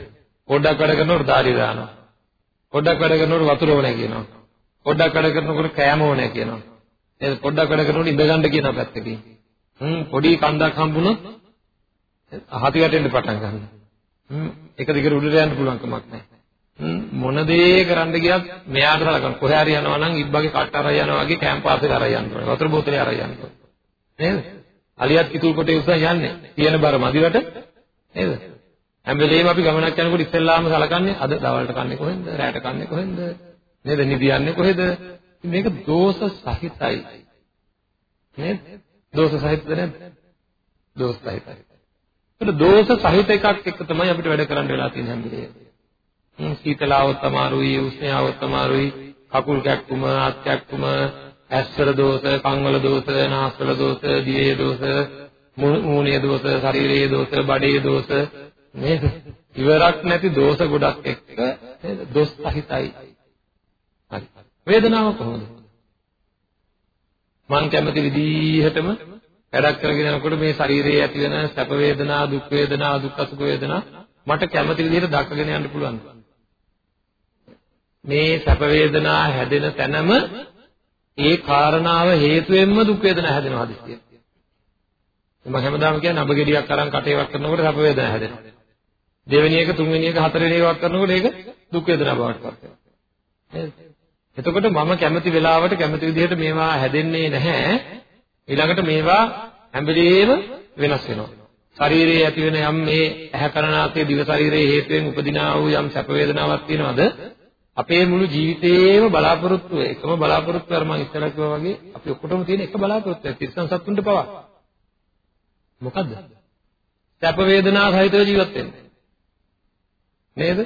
පොඩ්ඩක් වැඩ කරනකොට දාඩිය දානවා. පොඩ්ඩක් වැඩ කරනකොට වතුර ඕනේ කියනවා. පොඩ්ඩක් වැඩ කරනකොට කෑම ඕනේ කියනවා. නේද? පොඩ්ඩක් වැඩ කරනකොට ඉඳ ගන්න කියනවා පැත්තකින්. හ්ම් පොඩි කන්දක් හම්බුනොත් අහති වැටෙන්න පටන් ගන්නවා. හ්ම් එක දිගට උඩට යන්න පුළුවන් කමක් නැහැ. හ්ම් මොන දේ කරන්න ගියත් මෙයාට සලකන කොහේ හරි යනවා නම් ඉබ්බගේ කට්ට අරන් යනවා වගේ කැම්පස් එකට අරන් යන්න ඕනේ. වතුර බෝතලේ අරන් යන්න ඕනේ. නේද? අලියත් කිතුල් කොටේ උස්සන් යන්නේ. තියෙන බර මදිවට නේද? හැම වෙලේම අපි ගමනක් යනකොට ඉස්සෙල්ලාම සලකන්නේ අද දවල්ට කන්නේ කොහෙන්ද? රැට කන්නේ කොහෙන්ද? නේද? නිදියන්නේ කොහෙද? මේක දෝෂ සහිතයි. නේද? දෝෂ සහිතද නැද්ද? දෝෂ සහිතයි. ඒක දෝෂ සහිත එකක් එක්ක තමයි අපිට වැඩ කරන්න වෙලා තියෙන හැම වෙලේම. සීතලාවොත් අමාරුයි, උෂ්ණයාවොත් අමාරුයි, කකුල් කැක්කුම, අත් කැක්කුම, ඇස්වල දෝෂ, කන්වල දෝෂ, නාස්වල දෝෂ, දිවේ දෝෂ, මූණේ දෝෂ, ශරීරයේ දෝෂ, බඩේ දෝෂ නේද? ඉවරක් නැති දෝෂ ගොඩක් එක්ක නේද? දොස් සහිතයි. හරි. වේදනාව කොහොමද? මං කැමති විදිහටම වැඩක් කරගෙන යනකොට මේ ශරීරයේ ඇති වෙන සැප වේදනා, දුක් වේදනා, දුක් අසුඛ වේදනා මට කැමති විදිහට දක්වගෙන යන්න පුළුවන්. මේ සැප වේදනා හැදෙන තැනම ඒ කාරණාව හේතුවෙන්ම දුක් වේදනා හැදෙනවා හදිස්සිය. මම හැමදාම කියන්නේ අබ ගෙඩියක් අරන් කටේවක් කරනකොට සැප වේදනා හැදෙනවා. දෙවෙනි එක තුන්වෙනි එක හතරවෙනි එකක් කරනකොට ඒක දුක් වේදනා බවට පත් වෙනවා. නේද? එතකොට මම කැමති වෙලාවට කැමති විදිහට මේවා හැදෙන්නේ නැහැ. ඊළඟට මේවා හැම වෙලෙම වෙනස් වෙනවා. ශරීරයේ ඇති වෙන යම් මේ ඇහැ කරනාසයේ දිව ශරීරයේ හේතුවෙන් උපදිනා වූ යම් සැප වේදනාවක් තියෙනවද? අපේ මුළු ජීවිතේම බලාපොරොත්තුව එකම බලාපොරොත්තුව අර මම ඉස්සරහ කිව්වා වගේ අපි ඔක්කොටම තියෙන එක බලාපොරොත්තුවක් තිරසන් සත්තුන්ට පවා. මොකද්ද? සැප වේදනා සහිතව ජීවත් වෙන්න. නේද?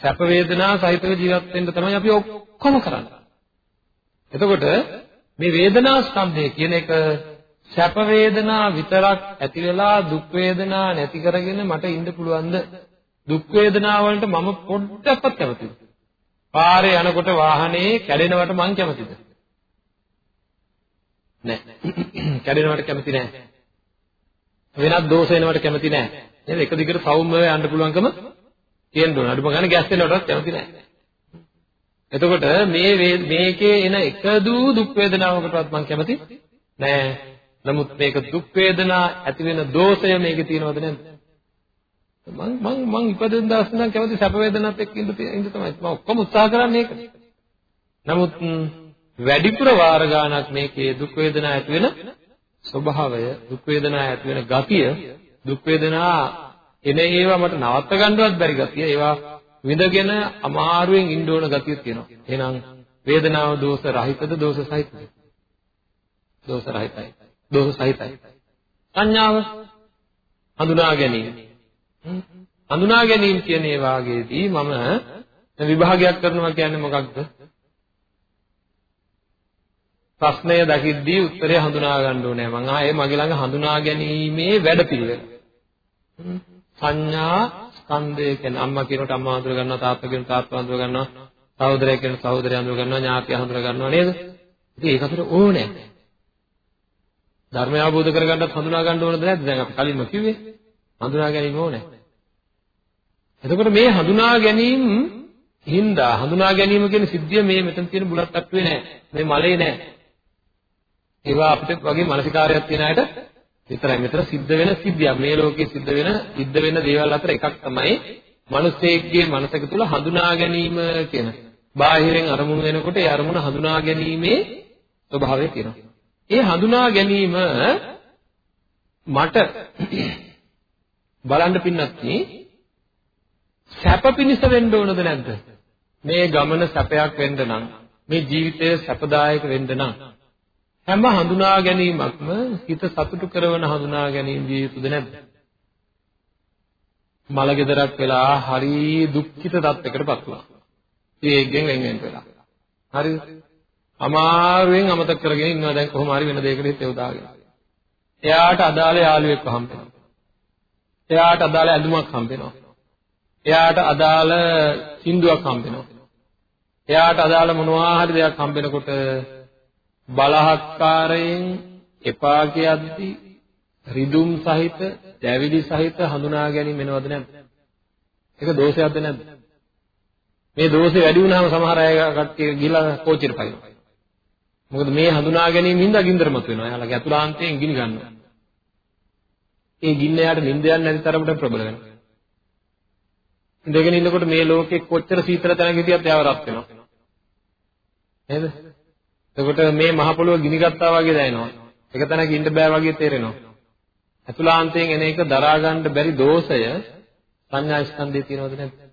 සැප වේදනා සහිතව ජීවත් වෙන්න තමයි අපි ඔක්කොම කරන්නේ. එතකොට මේ වේදනා ස්කන්ධය කියන එක සැප වේදනා විතරක් ඇති වෙලා දුක් වේදනා නැති කරගෙන මට ඉන්න පුළුවන්ද? දුක් වේදනා වලට මම පොඩ්ඩක්වත් කැමතිද? පාරේ යනකොට වාහනේ කැඩෙනවට මං කැමතිද? නෑ. කැඩෙනවට කැමති නෑ. වෙනත් දෝෂ වෙනවට කැමති නෑ. නේද? එක දිගට සෞම්‍යව යන්න පුළුවන්කම තියෙන්න ඕන. අඩුම ගන්න ගැස් වෙනවටත් කැමති නෑ. එතකොට මේ මේකේ එන එකදු දුක් වේදනාවකටවත් මම කැමති නෑ. නමුත් මේක දුක් වේදනා ඇති වෙන දෝෂය මේකේ තියෙනවද නැද්ද? මං මං මං ඉපදෙන දවස් ඉඳන් කැමති සැප වේදනාත් එක්ක ඉඳ ඉඳ තමයි. මම ඔක්කොම උත්සාහ කරන්නේ ඒක. නමුත් වැඩිපුර වාර ගාණක් මේකේ දුක් වේදනා ඇති වෙන ස්වභාවය, දුක් වේදනා ඇති වෙන ගතිය, දුක් වේදනා එන ඒවා මට නවත්ත ගන්නවත් බැරි ගතිය, ඒවා විඳගෙන අමාරුවෙන් ඉන්න ඕන ගතිය තියෙනවා. එහෙනම් වේදනාව දෝෂ රහිතද දෝෂ සහිතද? දෝෂ රහිතයි. දෝෂ සහිතයි. සංඥාව හඳුනා ගැනීම. හඳුනා ගැනීම කියන ඒ වාගේදී මම විභාගයක් කරනවා කියන්නේ මොකක්ද? ප්‍රශ්නය දකිද්දී උත්තරය හඳුනා ගන්න ඕනේ. මං ආයේ මගේ ළඟ හඳුනා ගැනීමේ වැඩපිළිවෙල. සංඥා ස්කන්ධය කියන්නේ අම්මා කියනකොට අම්මා හඳුර ගන්නවා, තාත්තා කියනකොට තාත්තා හඳුර ගන්නවා, සහෝදරයෙක් කියනකොට සහෝදරය හඳුර ගන්නවා, ඥාතිය හඳුර ගන්නවා නේද? ඉතින් ඒක අතර ඕනේ. ධර්මය අවබෝධ කරගන්නත් හඳුනා ගන්න ඕනද නැද්ද? දැන් අපි කලින්ම කිව්වේ. හඳුනා ගැනීම ඕනේ. එතකොට මේ හඳුනා ගැනීම හින්දා හඳුනා ගැනීම කියන සිද්ධිය මේ මෙතන තියෙන බුලත් තට්ටුවේ නෑ. මේ මලේ නෑ. ඒවා අපිට වගේ මානසිකාරයක් තියෙන අයට විතරයි මෙතන සිද්ධ වෙන සිද්ධියක්. මේ ලෝකයේ සිද්ධ වෙන සිද්ධ වෙන දේවල් අතර එකක් තමයි මිනිස්සෙක්ගේ මනසක තුල හඳුනා ගැනීම කියන. බාහිරෙන් අරමුණු වෙනකොට ඒ අරමුණ හඳුනා ගැනීමේ ස්වභාවය තියෙනවා. ඒ හඳුනා ගැනීම මට බලන්න පින්නත් සැප පිණිස වෙන්න ඕනද නැද්ද? මේ ගමන සැපයක් වෙන්න නම් මේ ජීවිතය සැපදායක වෙන්න නම් හැම හඳුනා ගැනීමක්ම හිත සතුටු කරන හඳුනා ගැනීම විය යුතුද නැද්ද? මල ගෙදරක් වෙලා හරි දුක්ඛිත තත්යකටපත් වුණා. ඒකෙන් වෙන් වෙන් වෙලා. හරිද? අමාරුවෙන් අමතක කරගෙන ඉන්නවා දැන් කොහොම හරි වෙන දෙයකට හිත යොදාගෙන. එයාට අදාළ යාළුවෙක් හම්බෙනවා. එයාට අදාළ ඇඳුමක් හම්බෙනවා. එයාට අදාළ සින්දුවක් හම්බෙනවා. එයාට අදාළ මොනවා හරි දෙයක් හම්බෙනකොට බලහත්කාරයෙන් එපා කියද්දි රිදුම් සහිත, දැවිලි සහිත හඳුනා ගැනීම එනවද නැද්ද? ඒක දෝෂයක්ද නැද්ද? මේ දෝෂේ වැඩි වුණාම සමහර අය කට්ටිය ගිහලා කෝච්චියට පයින්නවා. මොකද මේ හඳුනා ගැනීම හින්දා ගින්දර මත වෙනවා. එයාලගේ අතුලාන්තයෙන් ගිනි ගන්නවා. ඒ ගින්න යාට නිින්ද යන්නේ නැති තරමට ප්‍රබල වෙනවා. ඉඳගෙන ඉන්නකොට මේ ලෝකේ කොච්චර සීතල තැනක හිටියත් එයාව රත් වෙනවා. නේද? එතකොට මේ මහ පොළොව ගිනි ගත්තා වගේ දැනෙනවා. එක තැනක ඉන්න බෑ වගේ තේරෙනවා. අතුලාන්තයෙන් එන එක දරා ගන්න බැරි දෝෂය සංඥා ස්කන්ධේ තියෙනවද නැද්ද?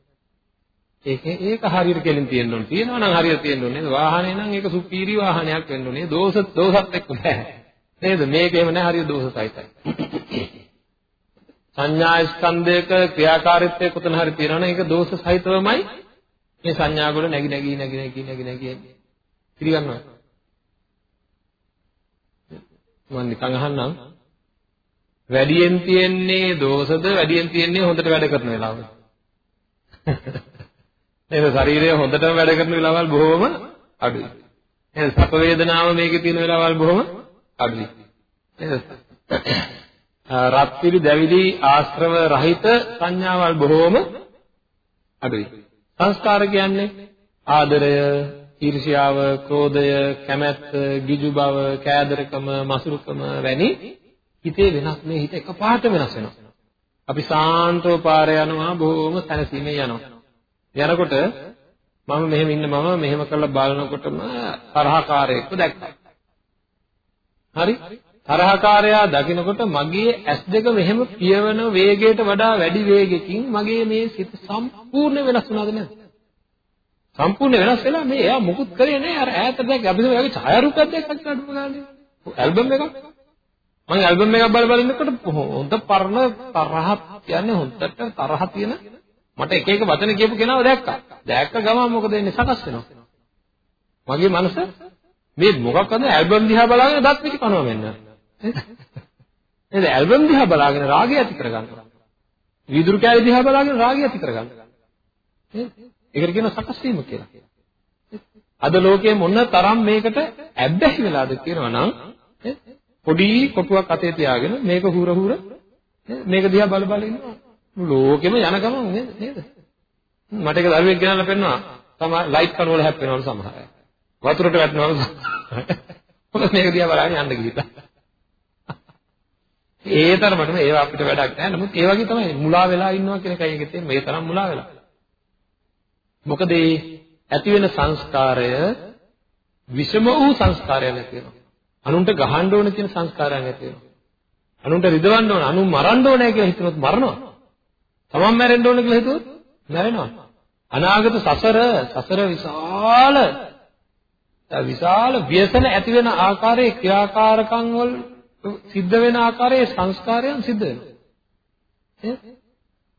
ඒක ඒක හරියට කෙලින් තියෙන්න ඕනේ. තියෙනවා නම් හරියට තියෙන්න ඕනේ. වාහනේ නම් ඒක සුපීරි වාහනයක් වෙන්න ඕනේ. දෝෂ දෝෂත් එක්ක නෑ. නේද? මේක එහෙම නෑ හරිය දෝෂසයිතයි. සංඥා ස්කන්ධයක ක්‍රියාකාරීත්වය කොතන හරි තියෙනවනේ ඒක දෝෂ සහිතවමයි මේ සංඥා වල නැగి නැగి නැగి නැగి නැగి නැగి පිළිගන්නවා. මම නිකන් අහන්නම් වැඩියෙන් තියෙන්නේ දෝෂද වැඩියෙන් තියෙන්නේ හොඳට වැඩ කරන වෙලාවද? නේද ශරීරය හොඳටම වැඩ කරන වෙලාවල් බොහොම අඩුයි. නේද සැප වේදනාව මේකේ තියෙන වෙලාවල් බොහොම අඩුයි. නේද? රත්විලි දැවිලි ආශ්‍රව රහිත සංඥාවල් බොහොම අඩුයි. සංස්කාර කියන්නේ ආදරය, ඊර්ෂ්‍යාව, ක්‍රෝධය, කැමැත්ත, ගිජු බව, කෑදරකම, මසුරුකම වැනි හිතේ වෙනස් මේ හිත එකපාරට වෙනස් වෙනවා. අපි සාන්තව පාරේ යනවා බොහොම සැනසීමෙන් යනවා. යනකොට මම මෙහෙම ඉන්න මම මෙහෙම කරලා බලනකොටම තරහකාරයෙක්ව දැක්කා. හරි? තරහකාරයා දකිනකොට මගේ ඇස් දෙක මෙහෙම පියවන වේගයට වඩා වැඩි වේගකින් මගේ මේ සිත සම්පූර්ණ වෙනස් වුණාද නැද්ද? සම්පූර්ණ වෙනස් වෙලා මේ එයා මුකුත් කරේ නැහැ අර ඈත දැක්ක අපි මේ වගේ ඡායාරූපයක් දැක්කත් අඩුම ගානේ. ඇල්බම් එකක් මම ඇල්බම් එකක් බල බල ඉන්නකොට හොඳ පරණ තරහ කියන්නේ හොඳට තරහ තියෙන මට එක එක වචන කියපු කෙනාව දැක්කා. දැක්ක ගමන් මොකද වෙන්නේ සකස් වෙනවා. මගේ මනස මේ මොකක්ද ඇල්බම් දිහා බලාගෙන දත් පිටි කනවා මෙන්න. නේද? ඇල්බම් දිහා බලාගෙන රාගය ඇති කරගන්නවා. වීදුරු කෑලි දිහා බලාගෙන රාගය ඇති කරගන්නවා. නේද? ඒකට කියනවා සකස් වීම කියලා. අද ලෝකයේ මොන තරම් මේකට ඇබ්බැහි වෙලාද කියනවා නම් පොඩි කොටුවක් අතේ තියාගෙන මේක හුර හුර මේක දිහා බල බල ඉන්නවා. ලෝකෙම යන ගමන් නේද? මට එක දරුවෙක් ගෙනල්ලා පෙන්නවා. තමයි ලයිට් කන වල හැප්පෙනවලු සමහර අය. වතුරට වැටෙනවලු. මොකද මේක දිහා බලන්න යන්න ගිහිල්ලා. ඒ තරමටම ඒවා අපිට වැඩක් නැහැ. නමුත් ඒ වගේ තමයි මුලා වෙලා ඉන්නවා කියන එකයි ඒකේ තියෙන්නේ. මේ තරම් මුලා වෙලා. මොකද ඒ ඇති වෙන සංස්කාරය විෂම වූ සංස්කාරයක් නැති වෙනවා. අනුන්ට ගහන්න ඕන කියන සංස්කාරයක් නැති වෙනවා. අනුන්ට රිදවන්න ඕන, අනුන් මරන්න ඕනේ කියලා හිතනොත් මරනවා. තමන් මැරෙන්න ඕන කියලා හිතුවොත් මැරෙනවා. අනාගත සසර සසර විශාල විශාල ව්‍යසන ඇති වෙන ආකාරයේ ක්‍රියාකාරකම් වල සිද්ධ වෙන ආකාරයේ සංස්කාරයන් සිද්ධ වෙනවා.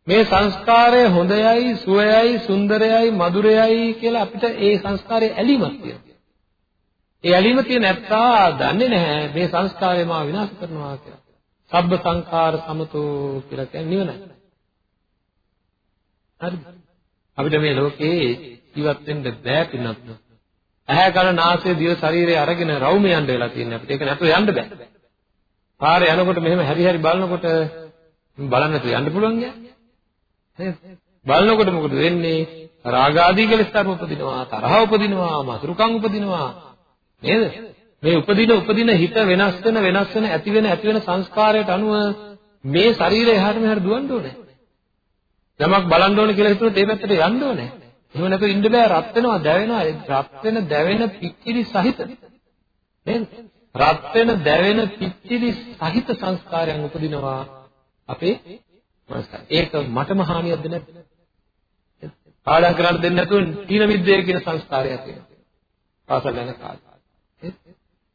මේ සංස්කාරය හොඳයයි, සුවයයි, සුන්දරයයි, මధుරයයි කියලා අපිට ඒ සංස්කාරයේ ඇලීමක් තියෙනවා. ඒ ඇලීම තියෙන නැත්තා දන්නේ නැහැ මේ සංස්කාරය මාව විනාශ කරනවා කියලා. සබ්බ සංඛාර සමතෝ කියලා කියන්නේ නිවනයි. හරිද? අපිට මේ ලෝකේ ජීවත් වෙන්න බෑ පින්නත්. ඇහැ කන නාසය දිව ශරීරය අරගෙන රවුම යන්න වෙලා තියෙනවා අපිට. ඒක නැතුව යන්න බෑ. පාරේ යනකොට මෙහෙම හැරි හැරි බලනකොට බලන්න නැතුව යන්න පුළුවන් නේද? බලනකොට මොකද වෙන්නේ? රාගාදී කෙලෙස් ධර්ම උපදිනවා, තරහ උපදිනවා, මසුරුකම් උපදිනවා. නේද? මේ උපදින උපදින හිත වෙනස් වෙන වෙනස් වෙන ඇති වෙන ඇති වෙන සංස්කාරයට අනුව මේ ශරීරය එහාට මෙහාට දුවන්න ඕනේ. යමක් බලන්න ඕනේ කියලා හිතුවොත් ඒ පැත්තට යන්න ඕනේ. එහෙම නැත්නම් ඉන්න බෑ රත් වෙනවා දැවෙනවා රත් වෙන දැවෙන පිච්චිලි සහිත නේද? රත් වෙන දැවෙන පිච්චිලි සහිත සංස්කාරයන් උපදිනවා අපේ මනස. ඒක මටම හානියක්ද නැද්ද? පාඩම් කරන්න දෙන්නේ නැතුව තීන මිද්දේ කියන සංස්කාරයක් තියෙනවා. පාසල් යන කාලේ.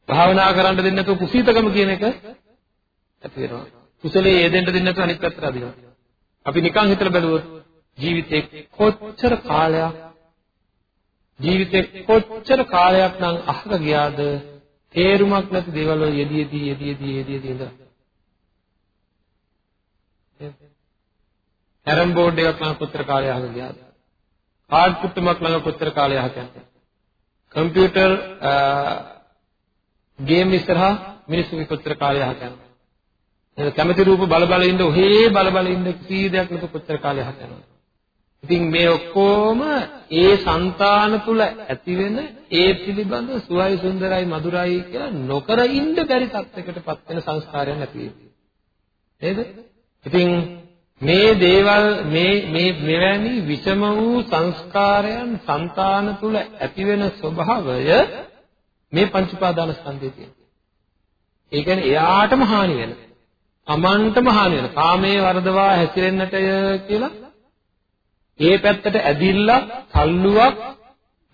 භාවනා කරන්න දෙන්නේ නැතුව කුසීතකම කියන එක ඇති වෙනවා. කුසලයේ යෙදෙන්න දෙන්නේ නැතුව අනිත් පැත්තට අදිනවා. අපි නිකන් හිතලා බැලුවොත් ජීවිතේ කොච්චර කාලයක් ජීවිතේ කොච්චර කාලයක් නම් අහක ගියාද තේරුමක් නැති දේවල් වල යෙදී යෙදී යෙදී යෙදී යෙදී යෙදී ඉඳලා කැරම් බෝඩ් එකක් ළඟ කොච්චර කාලයක් අහක ගියාද? කාඩ් කුට්ටමක් ළඟ කොච්චර කාලයක් අහක යනද? කම්පියුටර් ගේම් ඉස්සරහා මිනිස්සුගේ කොච්චර කාලයක් අහක යනද? එහෙනම් කැමති රූප බල බල ඉඳ ඔහේ බල බල ඉඳ කී දෙයක් නැත කොච්චර කාලයක් අහක යනවද? ඉතින් මේ ඔක්කොම ඒ సంతාන තුල ඇති වෙන ඒ පිළිබඳ සුවයි සුන්දරයි මధుරයි කියලා නොකර ඉන්න බැරි තත්යකටපත් වෙන සංස්කාරයන් ඇති වෙනවා. නේද? ඉතින් මේ දේවල් මේ මේ මෙවැනි විෂම වූ සංස්කාරයන් సంతාන තුල ඇතිවෙන ස්වභාවය මේ පංච උපාදාන ස්කන්ධයේ තියෙනවා. ඒ කියන්නේ එයාටම හානි වෙන. අමන්ටම හානි වෙන. කාමයේ වර්ධවා හැසිරෙන්නටය කියලා ඒ පැත්තට ඇදිල්ලා සල්ලුවක්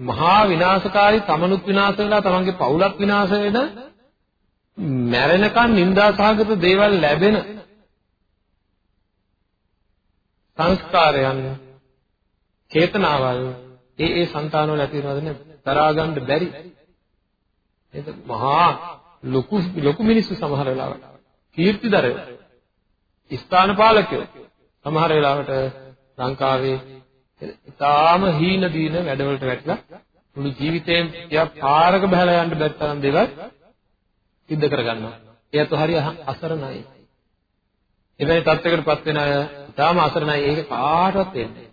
මහා විනාශකාරී තමනුත් විනාශ වෙලා තමන්ගේ පවුලක් විනාශ වෙන මැරෙනකන් නිന്ദාසහගත දේවල් ලැබෙන සංස්කාරයන් චේතනාවල් ඒ ඒ సంతාන වල ඇති වෙනවද නැද්ද තරහා ගන්න බැරි නේද මහා ලොකු ලොකු මිනිස්සු සමහර වෙලාවට කීර්තිදරයෝ ස්ථාන පාලකයෝ සමහර වෙලාවට ලංකාවේ ඉතාම හීන දීන වැඩවලට වැටලා මුළු ජීවිතේම ටිකක් පාරක බහලා යන්න බැරි තරම් දේවල් සිද්ධ කරගන්නවා. ඒත් හරිය අසරණයි. එවැනි තත්යකටපත් වෙන අය ඉතාම අසරණයි. ඒක කාටවත් වෙන්නේ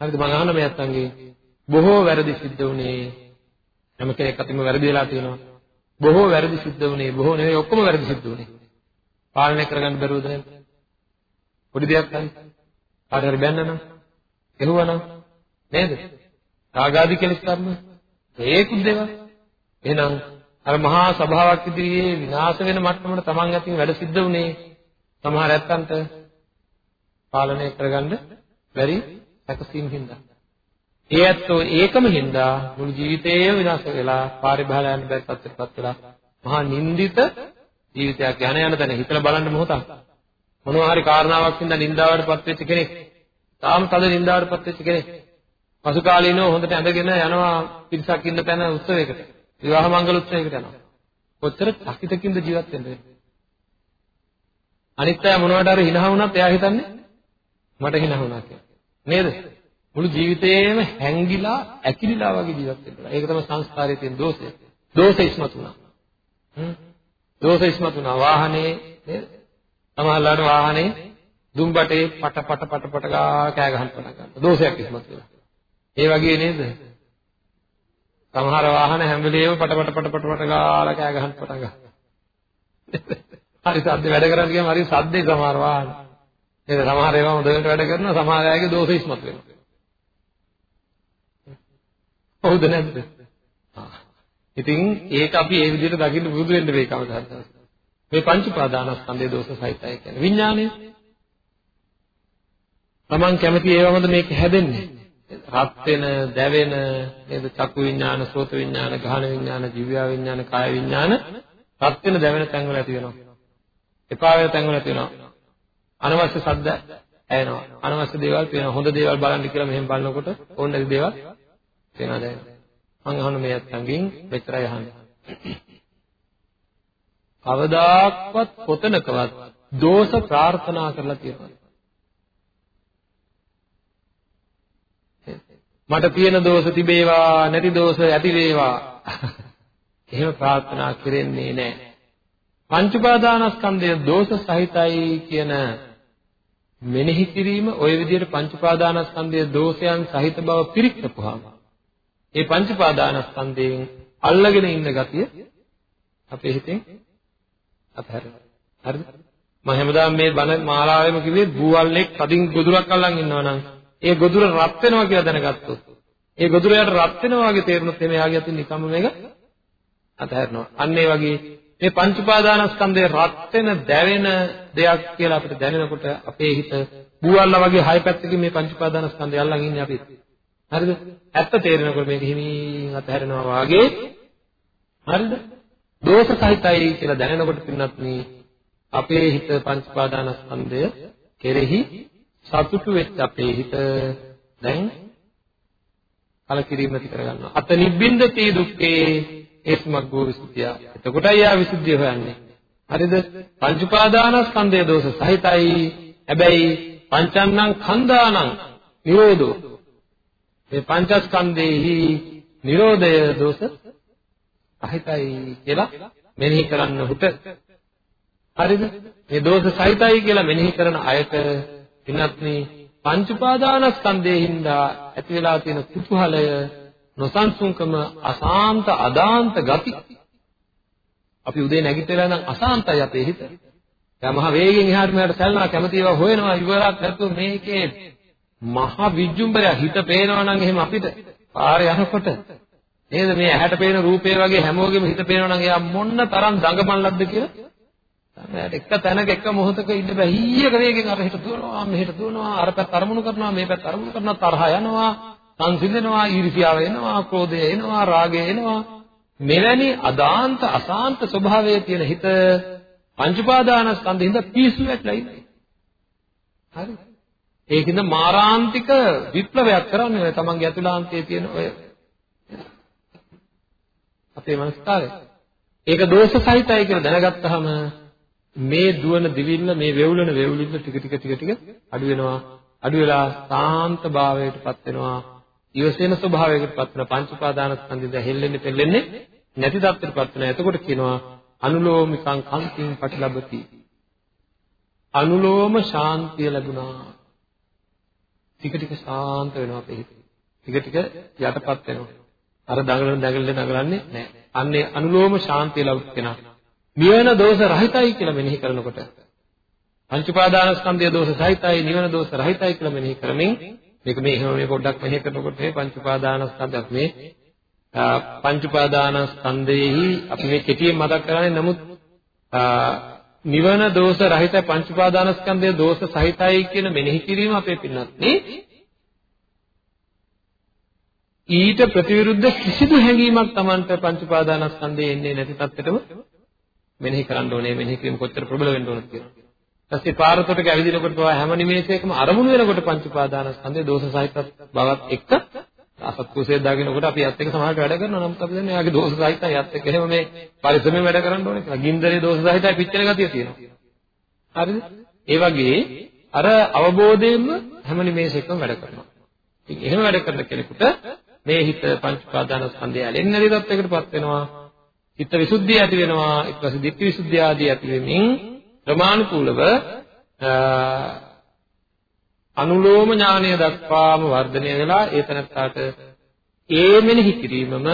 හරිද මම අහන මේ අත්තන්ගේ බොහෝ වැරදි සිද්ධ වුණේ හැම කෙනෙක් අතින්ම වැරදි වෙලා තියෙනවා. බොහෝ වැරදි සිද්ධ වුණේ බොහෝ නෙවෙයි ඔක්කොම වැරදි සිද්ධ වුණේ. පාලනය කරගන්න බැරුවද නැද්ද? පොඩි දෙයක් නැහැ. කාට හරි බැන්නනම් එහුවනම් නේද? රාගාදී කෙලෙස් කර්ම ඒකුත් දේවල්. එහෙනම් අර මහා සභාවක් ඉදිරියේ විනාශ වෙන මට්ටමට Taman අතින් වැඩ සිද්ධ වුණේ සමහර ඇත්තන්ට පාලනය කරගන්න බැරි සැකසීම් හින්දා. ඒ ඇත්තෝ ඒකම හින්දා මුළු ජීවිතේම විනාශ වෙලා පාරිභාල යන බැරි තත්ත්වයකටපත් වෙලා මහා නින්දිත ජීවිතයක් යන යන තැන හිතලා බලන්න මොහොතක් මොනවා හරි කාරණාවක් හින්දා නින්දාවටපත් වෙච්ච කෙනෙක් තාම තද නින්දාවටපත් වෙච්ච කෙනෙක්. පසු කාලීනව හොඳට ඇඳගෙන යනවා පිරිසක් ඉන්න තැන උත්සවයකට. විවාහ මංගල උත්සවයකට යනවා. කොච්චර චකිතකින්ද ජීවත් වෙන්නේ. අනිත් අය මොනවට හරි hina වුණත් එයා හිතන්නේ මට hina වුණා කියලා. නේද? මුළු ජීවිතේම හැංගිලා ඇකිලිලා වගේ ජීවත් වෙනවා. ඒක තමයි සංස්කාරයේ තියෙන දෝෂය. දෝෂය ඉස්මතු වුණා. හ්ම්. දෝෂය ඉස්මතු වුණා. වාහනේ නේද? සමහරවිට වාහනේ දුම්බටේ පට පට පට පට ගා කෑ ගහන්න පටන් ගන්නවා. දෝෂයක් ඉස්මතු වෙලා. ඒ වගේ නේද? සමහර වාහන හැම වෙලේම පට පට පට පට පට ගාලා කෑ ගහන්න පටන් ගන්නවා. හරි සද්ද වැඩ කරන්න ගියාම හරි සද්දේ සමහර වාහන. නේද? සමහර ඒවා හොඳට වැඩ කරනවා සමහර අයගේ දෝෂ ඉස්මතු වෙනවා. හවුද නැද්ද? ඉතින් ඒක අපි ඒ විදිහට දකින්න පුරුදු වෙන්න වෙයි කවදාවත්. මේ පංච උපාදානස්කන්ධයේ දෝෂ සහිතයි කියන්නේ විඥානය. Taman කැමති ඒවමද මේක හැදෙන්නේ? රත් වෙන, දැවෙන නේද? චක්කු විඥාන, සෝත විඥාන, ගාහන විඥාන, ජීව විඥාන, කාය විඥාන රත් වෙන දැවෙන තැන්වල ඇති වෙනවා. එපා වෙන තැන්වල ඇති වෙනවා. අනවශ්‍ය ශබ්ද ඇහෙනවා. අනවශ්‍ය දේවල් පේනවා. හොඳ දේවල් බලන්න කියලා මෙහෙම බලනකොට ඕන නැති දේවල් පේනවා දැන්. මම අහන මේ අත්ංගෙන් මෙච්චරයි අහන්නේ. කවදාක්වත් කොතනකවත් දෝෂ ප්‍රාර්ථනා කරලා තියෙනවා. මට තියෙන දෝෂ තිබේවා නැති දෝෂ ඇති වේවා. එහෙම ප්‍රාර්ථනා කරන්නේ නැහැ. පංච උපාදානස්කන්ධය දෝෂ සහිතයි කියන මෙනෙහි කිරීම ওই විදිහට පංච උපාදානස්කන්ධයේ දෝෂයන් සහිත බව පිරික්සපුවාම ඒ පංච උපාදානස්කන්ධයෙන් අල්ලගෙන ඉන්න ගතිය අපේ හිතෙන් අතහැරෙනවා. හරිද? මම හැමදාම මේ බණ මාලාවෙම කිව්වේ බූවල්ෙක් කදින් ගොදුරක් අල්ලන් ඉන්නවා නම් ඒ ගොදුර රත් වෙනවා කියලා දැනගත්තොත් ඒ ගොදුර යට රත් වෙනවා වගේ තේරුනොත් එමේ යාගේ අතින් නිකම්ම මේක අතහැරෙනවා. අන්න ඒ වගේ මේ පංච උපාදානස්කන්ධය රත් වෙන දැවෙන දෙයක් කියලා අපිට දැනෙනකොට අපේ හිත බූවල්ලා වගේ හය පැත්තකින් මේ පංච උපාදානස්කන්ධය අල්ලන් ඉන්නේ අපි. හරිද? ඇත්ත තේරෙනකොට මේක හිමින් අතහැරෙනවා වාගේ හරිද? දෝෂ සහිතයි කියලා දැනෙනකොට පින්නත් අපේ හිත පංච උපාදානස්කන්ධය කෙරෙහි සතුටු වෙච්ච අපේ හිත දැන් කලකිරීම ඇති කරගන්නවා. අත නිබ්බින්දති දුක්ඛේ ඒස්මග්ගෝ විසුද්ධිය. එතකොටයි යා විසුද්ධිය හොයන්නේ. හරිද? පංච උපාදානස්කන්ධය දෝෂ සහිතයි. හැබැයි පංචන්නම් කන්දානම් නිරෝධෝ. මේ පංචස්කන්ධේහි නිරෝධය දෝෂ සහිතයි කියලා මෙනෙහි කරන්න හුට. හරිද? මේ දෝෂ සහිතයි කියලා මෙනෙහි කරන අයට පින්වත්නි පංච උපාදානස්කන්ධයේ හින්දා ඇති වෙලා තියෙන කුතුහලය නොසන්සුන්කම අසාන්ත අදාන්ත ගති. අපි උදේ නැගිටලා නම් අසාන්තයි අපේ හිත. දැන් මහ වේගෙන් එහාට මෙහාට සැලනවා කැමති ඒවා හොයනවා ඉවරක් නැතුව මේකේ මහ විජ්ජුම්බරය හිත පේනවා නම් එහෙම අපිට පාරේ යනකොට නේද? මේ ඇහැට පේන රූපේ වගේ හැමෝගෙම හිත පේනවා නම් එයා මොන්න තරම් දඟපල්ලක්ද කියලා? තමයි එක තැනක එක මොහොතක ඉන්න බෑ ඊයක වේගෙන් අර හිත දුවනවා මෙහෙට දුවනවා අර පැත්ත අරමුණු කරනවා මේ පැත්ත අරමුණු කරනවා තරහ යනවා. සංසිඳනවා ඊර්ෂ්‍යාව එනවා ක්‍රෝධය එනවා රාගය එනවා. මෙවැනි අදාන්ත අසාන්ත ස්වභාවයේ තියෙන හිත පංච උපාදානස්කන්ධින්ද පිස්සු වැටලා ඉන්නේ. හරි. ඒකින්ද මාරාන්තික විප්ලවයක් කරන්නේ ඔය තමන්ගේ අතුලාන්තයේ තියෙන ඔය අපේ මනස්කාරය. ඒක දෝෂ සහිතයි කියලා දැනගත්තාම මේ දුවන දිවිල්ල මේ වෙවුලන වෙවුලිල්ල ටික ටික ටික ටික අඩු වෙනවා. අඩු වෙලා සාන්ත භාවයටපත් වෙනවා. ඉවසෙන ස්වභාවයකටපත් වෙන පංච උපාදානස්කන්ධය හෙල්ලෙන්නේ පෙල්ලෙන්නේ නැති තත්ත්වයටපත් වෙන. එතකොට කියනවා අනුලෝමිකං කන්තිං පටිලබති. අනුලෝම ශාන්තිය ලැබුණා. ටික ටික ශාන්ත වෙනවා අපේ හිත. ටික ටික යටපත් වෙනවා. අර දඟලන දඟලන දඟලන්නේ නැහැ. අන්නේ අනුලෝම ශාන්තිය ලැබුත් කෙනා. නිවන දෝෂ රහිතයි කියලා මෙනෙහි කරනකොට පංච උපාදානස්කන්ධය දෝෂ සහිතයි නිවන දෝෂ රහිතයි කියලා මෙනෙහි කරමින් මේක මේ එහෙම මේ පොඩ්ඩක් මෙහෙ කරනකොට මේ පංච උපාදානස්කන්ධයක් මේ පංච උපාදානස්කන්ධයේහි අපි මේ කෙටියෙන් මතක් කරන්නේ නමුත් නිවන දෝෂ රහිත පංච උපාදානස්කන්ධයේ දෝෂ සහිතයි කියන මෙනෙහි කිරීම අපේ පින්නත් නේ ඊට ප්‍රතිවිරුද්ධ කිසිදු හැඟීමක් Tamanට පංච උපාදානස්කන්ධයේ එන්නේ නැති තත්ත්වෙටම මෙනෙහි කරන්න ඕනේ මෙනෙහි කිරීම කොච්චර ප්‍රබල වෙන්න ඕනද කියලා. ඊපස්සේ පාරතොටක ඇවිදිනකොට පවා හැම නිමේෂයකම අරමුණු වෙනකොට පංච උපාදානස්කන්ධය දෝෂ සහිත බවත් එක්ක අසත්කුසේ දාගෙනකොට අපි යත් එක්ක සමහරට වැඩ කරනවා නමුත් අපි දන්නේ එයාගේ දෝෂ සහිතයි යත් එක්ක එහෙම මේ පරිස්සමෙන් වැඩ කරන්න ඕනේ කියලා. ගින්දරේ දෝෂ සහිතයි පිච්චෙන ගතිය තියෙනවා. හරිද? ඒ වගේ අර අවබෝධයෙන්ම හැම නිමේෂයකම වැඩ කරනවා. ඉතින් එහෙම වැඩ කරන කෙනෙකුට මේ හිත පංච උපාදානස්කන්ධය ඇලෙන්නේ නැති තත්යකටපත් වෙනවා. හිත විසුද්ධිය ඇති වෙනවා. ඊට පස්සේ ධිට්ඨි විසුද්ධිය ආදී ඇති වෙමින් ක්‍රමානුකූලව අනුලෝම ඥානය දක්වාම වර්ධනය වෙලා ඒ තනත්තාට ඒ මෙනෙහි කිරීමම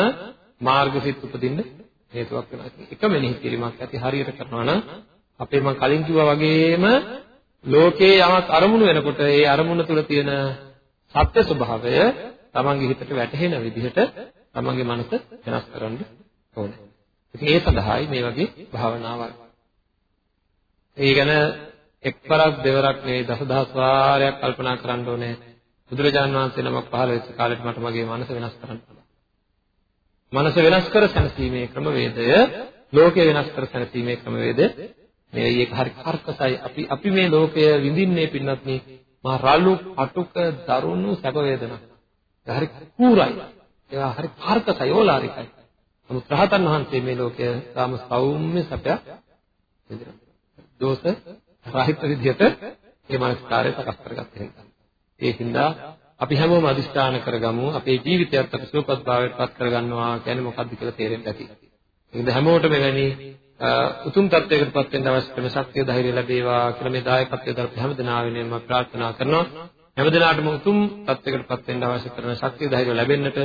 මාර්ගසිත උපදින්න හේතුවක් වෙනවා. එක මෙනෙහි කිරීමක් ඇති හරියට කරනවා නම් අපේ මම කලින් කිව්වා වගේම ලෝකේ යමක් අරමුණු වෙනකොට ඒ අරමුණ තුල තියෙන සත්‍ය ස්වභාවය තමන්ගේ හිතට වැටහෙන විදිහට තමන්ගේ මනස වෙනස් කරන්න ඕනේ. ඉතින් ඒ සඳහායි මේ වගේ භාවනාවක්. ඒ ගැන එක්වරක් දෙවරක් නෙවෙයි දසදහස් වාරයක් කල්පනා කරන්න ඕනේ. බුදුරජාණන් වහන්සේ නමක් පහළ වෙච්ච කාලෙට මට මගේ මනස වෙනස් කරන්න පුළුවන්. මනස වෙනස් කර සැනසීමේ ක්‍රමවේදය ලෝකය වෙනස් කර සැනසීමේ ක්‍රමවේද නෙවෙයි ඒක හරි කර්කසයි අපි අපි මේ ලෝකය විඳින්නේ පින්නත් මේ මා රළු අටුක දරුණු සැප වේදනා. ඒ හරි කූරයි. ඒවා හරි කර්කසයි ඕලාරිකයි. නමුත් රහතන් වහන්සේ මේ ලෝකය තාම සෞම්‍ය සැපයක් විඳිනවා. දෝෂ රහිත විදිහට මේ මනස්කාරය සකස් කරගත්ත හින්දා. ඒකින්ද අපි හැමෝම අදිස්ථාන කරගමු අපේ ජීවිතයත් අපි සුවපත් භාවයට පත් කරගන්නවා කියන්නේ මොකක්ද කියලා තේරෙන්න ඇති. ඒකද හැමෝටම එවැනි උතුම් තත්වයකට පත් වෙන්න අවශ්‍ය කරන ශක්තිය ධෛර්යය ලැබේවා කියලා මේ දායකත්වයේ දරපු හැමදෙනා වෙනුවෙන් මම ප්‍රාර්ථනා කරනවා. හැමදෙනාටම උතුම් තත්වයකට පත් වෙන්න අවශ්‍ය කරන ශක්තිය ධෛර්යය ලැබෙන්නට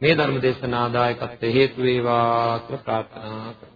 මේ ධර්ම දේශනා දායකත්වයේ හේතු වේවා කියලා ප්‍රාර්ථනා කරනවා.